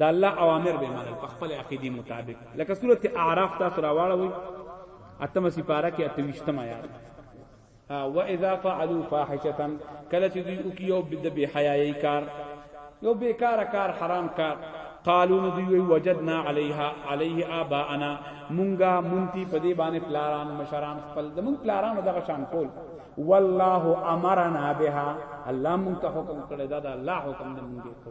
د الله اوامر به منل په خپل عقیدی مطابق لکه سوره اعراف تاسو راواړوي اتمه سپاره کې اتويشتمه یاد ها واذا فعلوا فاحشه کله چې دوی او کیو بد به حیاي کار یو بیکار کار حرام کار قالو نو دوی وجدنا علیها علیه آباءنا مونږه مونتی په دې باندې پلاران مشران خپل د مونږ پلاران دغه شان کول والله امرنا بها الله مونږ ته حکم کړی دا د الله حکم دی مونږ ته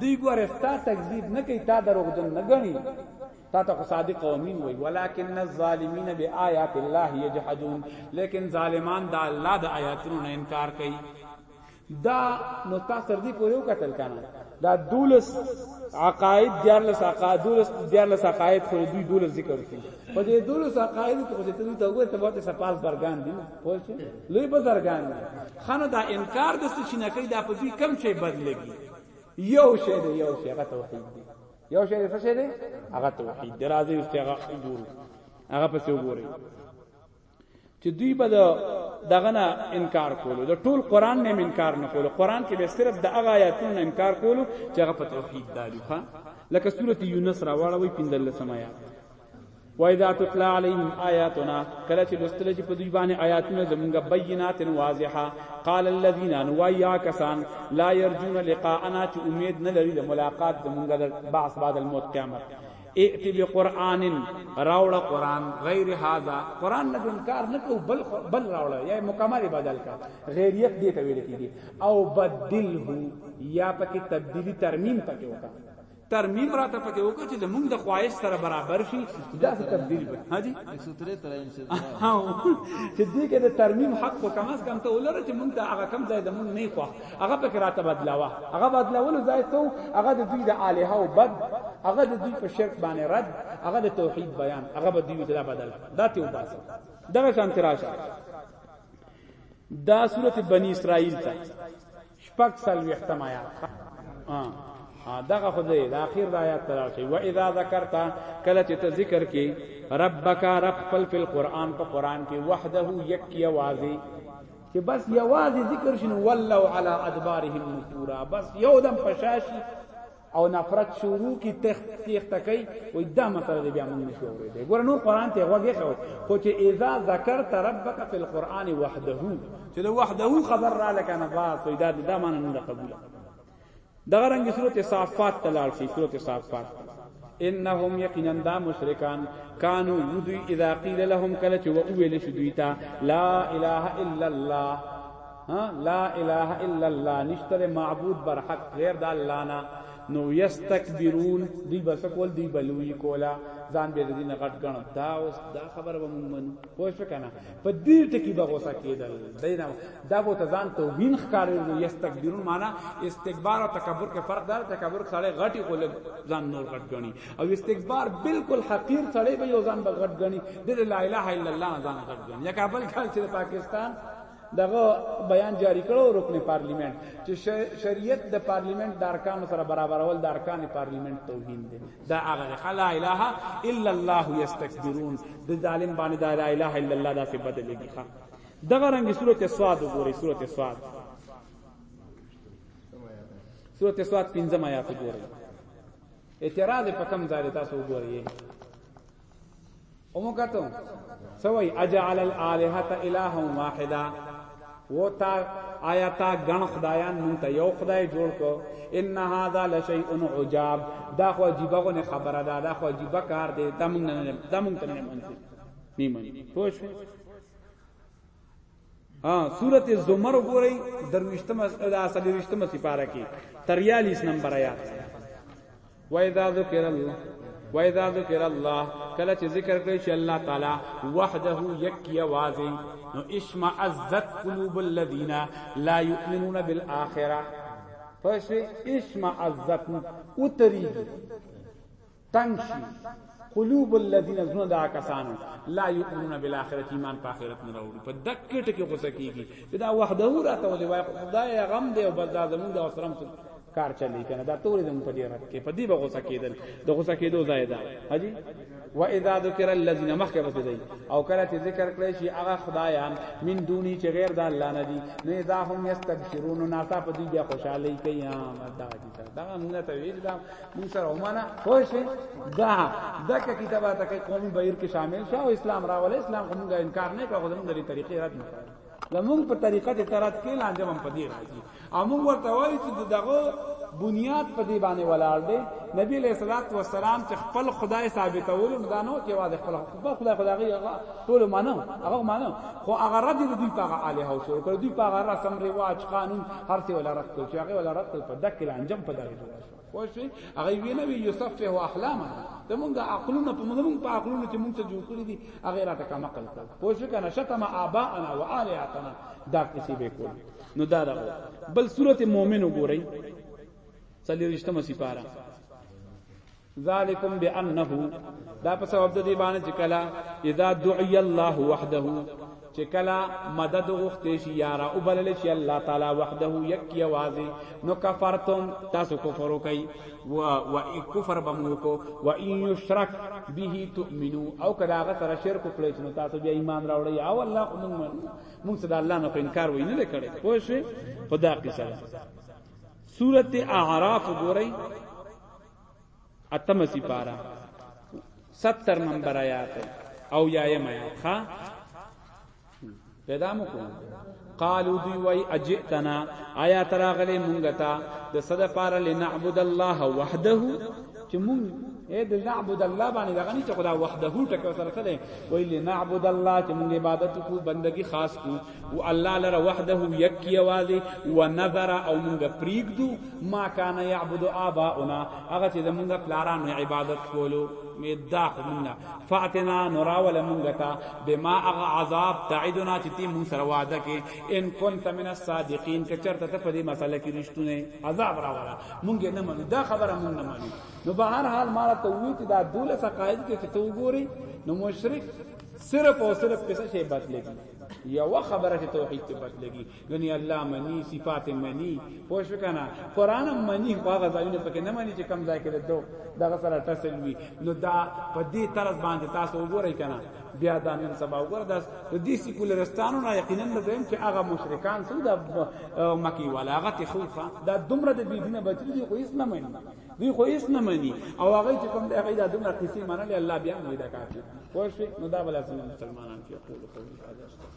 دی ګوره ستا تکذیب نه کوي تا دروغجن نه غني تا ته صادق او امین وای ولکن الظالمین بیاات الله یجحدون لیکن ظالمان دا الله د آیاتونو نه انکار کوي دا نو تاسو تر دې پورې وکتل کنه دا دولس عقاید دیارلس عقاید دولس دیارلس عقاید خو دوی دولس ذکر کړي په دې دولس عقاید ته چې دوی ته وګورئ ته به تاسو پاس برګان دي پوه شئ لوی بزرګان دي خانو دا انکار د څه شي نه کوي دا په دوی کم شی بد لګي یو شی دی یو شی هغه توحید دی یو شی دی څه شی دی هغه توحید دی راځي اوس هغه وګورو هغه پسې وګورئ چې دوی به دغه نه انکار کولو د ټول قران نه انکار نه کولو قران کې به صرف د هغه آیاتونو نه انکار کولو چې هغه په توحید دالو ښا لکه سورته یونس راوړوي 15 سمایا و اذا تطلع عليهم آياتنا کله چې لوستل چې په دوی باندې آیاتونه زمونږه بینات واضحه قال الذين نوايا کسان لا يرجون لقاءنا چې امید نه لري د ملاقات زمونږه د بعث بعد الموت قیامت ائت بقران راوړه قران غیر هذا قران نه انکار نه کو بل بل راوړه یا مکمل بدل کا غیریت دې ته ویل کیږي او بدله یا پکې تبدیلی ترمیم پکې وکړه ترمیم راته پکې وکړي چې زمونږ د خواهش سره برابر شي دا څه تبدیل به ها جی 103 تر ان شاء الله چې دې کې د ترمیم حق خو کم از کم ته ولر چې مونږ ته هغه کم ځای د مونږ نه خو هغه پکې راته بدلاوه هغه بدلاولو ځای ته هغه د دوی د الها او بد هغه د دوی په شرک باندې رد هغه د توحید بیان هغه به دوی ته بدل دا ته وباسه دغه شان تراشه دا سورته بنی اسرائیل ته شپږ څلوېښتم آیات ها دغه خو دی د اخیر د آیات تر شي و اذا ذکرت کله چې ته ذکر کې ربک رب خپل په قران په قران کې وحده یک یوازي چې بس یوازي ذکر شنو ولو علی ادبارهم نفورا بس یو دم پشاشي او نفرت شروع کی تخت تخت کوي وای دا مسله دی بیا مونږ نشو اورې دی ګور نور قران ته وګه خو خو چې اذا ذکرت ربک فی القران وحده چې دا وحده خبر را لکه نه باس وای دا دا مان نه قبول دغه رنگ سورته صافات تلال شي سورته صافات انهم یقینا دا مشرکان کانو یدی اذا قیل لهم کله چې وویل شو دوی ته لا اله الا الله ها لا اله الا الله نشتر معبود بر حق غیر د الله نه نو یستكبرون دی بس کول دی بلوی کولا ځان به دین غټ غن دا اوس دا خبره به مونږ منو پوه شو کنه په دې ټکی به غوسه کېدل دینه دا به ته ځان توهین ښکارې نو یستكبرون معنا استکبار او تکبر کې فرق دار تکبر سره غټي کول ځان نور غټ غني او استکبار بالکل حقیر سره به یو ځان به غټ غني د لا اله الا الله ځان غټ غني یا کابل کال چې پاکستان دغه بیان جاری کړو رکن پارلیمنت چې شریعت د پارلیمنت د ارکانو سره برابرول د ارکان پارلیمنت توهین دی دا هغه لا اله الا الله یستكبرون د ظالم باندې دا لا اله الا الله دا څه بدلېږي ښا دغه رنګ سورته سواد وګورئ سورته سواد سورته سواد 15 آیات وګورئ اعتراض په کم ځای تاسو وګورئ اومو کتو سوئی اجعل الالهه اله واحده و تا آیا تا غن خدایان مونږ ته یو خدای جوړ کو ان هاذا لشیء عجاب دا خو عجیبه غو نه خبره ده دا خو عجیبه کار دی دا مونږ نه دا مونږ ته نه منځي نیمه پوښ ها سورته زمر وګورئ درويشتمه اصليشتمه سپاره کې 43 نمبر آیات و اذا ذکر الله و اذا ذکر الله کله چې ذکر کړی چې الله تعالی وحده یک یوازې نو اسم عزت قلوب الذين لا يؤمنون بالاخره پښې اسم عزت او تریږي تنګ شي قلوب الذين زونه دا کسانو لا يؤمنون بالاخره ایمان په اخرت نه راوړي په دکې ټکي غوسه کیږي چې دا وحده راته ولې وای خدای غم دی او بس دا زموږ د اوسرم کار چلی کنه دا تورې زموږ په دې رات کې په دې به غوسه کېدل د غوسه کېدو ځای ده حاجی و اذا ذکر الذين مخکې بس دی او کله چې ذکر کړی شي هغه خدایان من دوني چې غیر د الله نه دي نه اذا هم یستبشرون ناتا په دې بیا خوشاله کوي دا دي دا موږ ته ویل دا مون سره ومانه خو شي دا دا کتابه ته کې قومي بهیر کې شامل شه او اسلام راول اسلام کوم دا انکار نه کوي زموږ د طریقې رد نه کوي زموږ په طریقه د ترات کې لاندې هم پدې راځي او موږ ورته وایو چې دغه بنیاد په دې باندې ولاړ دی نبی علیہ الصلوۃ والسلام چې خپل خدای ثابتول نو دا نو چې واځ خپل خپل خدای خدای هغه ټول مانو هغه مانو خو هغه رد دې په هغه الیه او شروع کړ دې په هغه رسم رواج قانون هر څه ولا رد کړ چې هغه ولا رد کړ په دک لانجم په دغه جوړ خوښي هغه وینه وی یصفه او احلامه زمونږ عقلونه په زمونږ په عقلونو چې مونږ ته جوړ کړی دي هغه راته کم عقل کړ پوه شو کنه شتم اباءنا والهاتنا دا کسی به کول نو دا دا بل صورت مؤمن وګورئ صلی رښتما سپارا ذالکم بانه دا په سبب د دې باندې چې کلا اذا دعي الله وحده چې کله مدد غوښته شي یارا او بلل شي الله تعالی وحده یک یوازي نو کفرتم تاسو کفر کوي و و کفر بمو کو و ان یشرک به تؤمنو او کله هغه سره شرک کړی نو تاسو بیا ایمان راوړی او الله خو مونږ منو مونږ صدا الله نه انکار وینه نه کړي پوه شئ خدا قصه سورته اعراف ګورئ اتمه سپاره ستر نمبر آیات او یایم آیات ښا پیدا مو کوم قالو دی وای اجئتنا آیا تراغلی مونږ ته د صد پار لنعبد الله وحده چې مونږ اے د نعبد الله باندې دغه نه چې خدا وحده ټکو سره سره ویل نعبد الله چې مونږ عبادت کو بندگی خاص کو و الله لره وحده یک یوازې و نظر او موږ پریږدو ما کان یعبد آباؤنا هغه چې موږ پلارانو عبادت کولو می دا موږ فاتنا نراول موږ ته بما اغه عذاب تعدنا چې تی موږ سره وعده کې ان كنت من الصادقین که چرته ته په دې مسله کې رښتونه عذاب راولا موږ نه منو دا خبره موږ نه منو نو به هر حال مال ته وی چې دا دوله سقایت کې ته وګوري نو مشرک صرف او صرف پیسې شی بات لګي یو خبره ته توحید ته پټ لګي یعنی الله منی صفات منی پوښ وکنا قران منی هغه ځایونه پکې نه منی چې کم ځای کې دو دغه سره تصل وی نو دا په دې طرز باندې تاسو وګورئ کنا بیا دا نن سبا وګور دا د دې سیکولرستانو نه یقینا نه زم چې هغه مشرکان سو دا مکی ولا هغه ته خوفه دا دومره د بيدینه بچی دی خو هیڅ نه منی دوی خو هیڅ نه مني او هغه چې کوم دی هغه د دومره قصې منلې الله بیا موږ دا کافي خوښ نو دا بل مسلمانان چې قول قول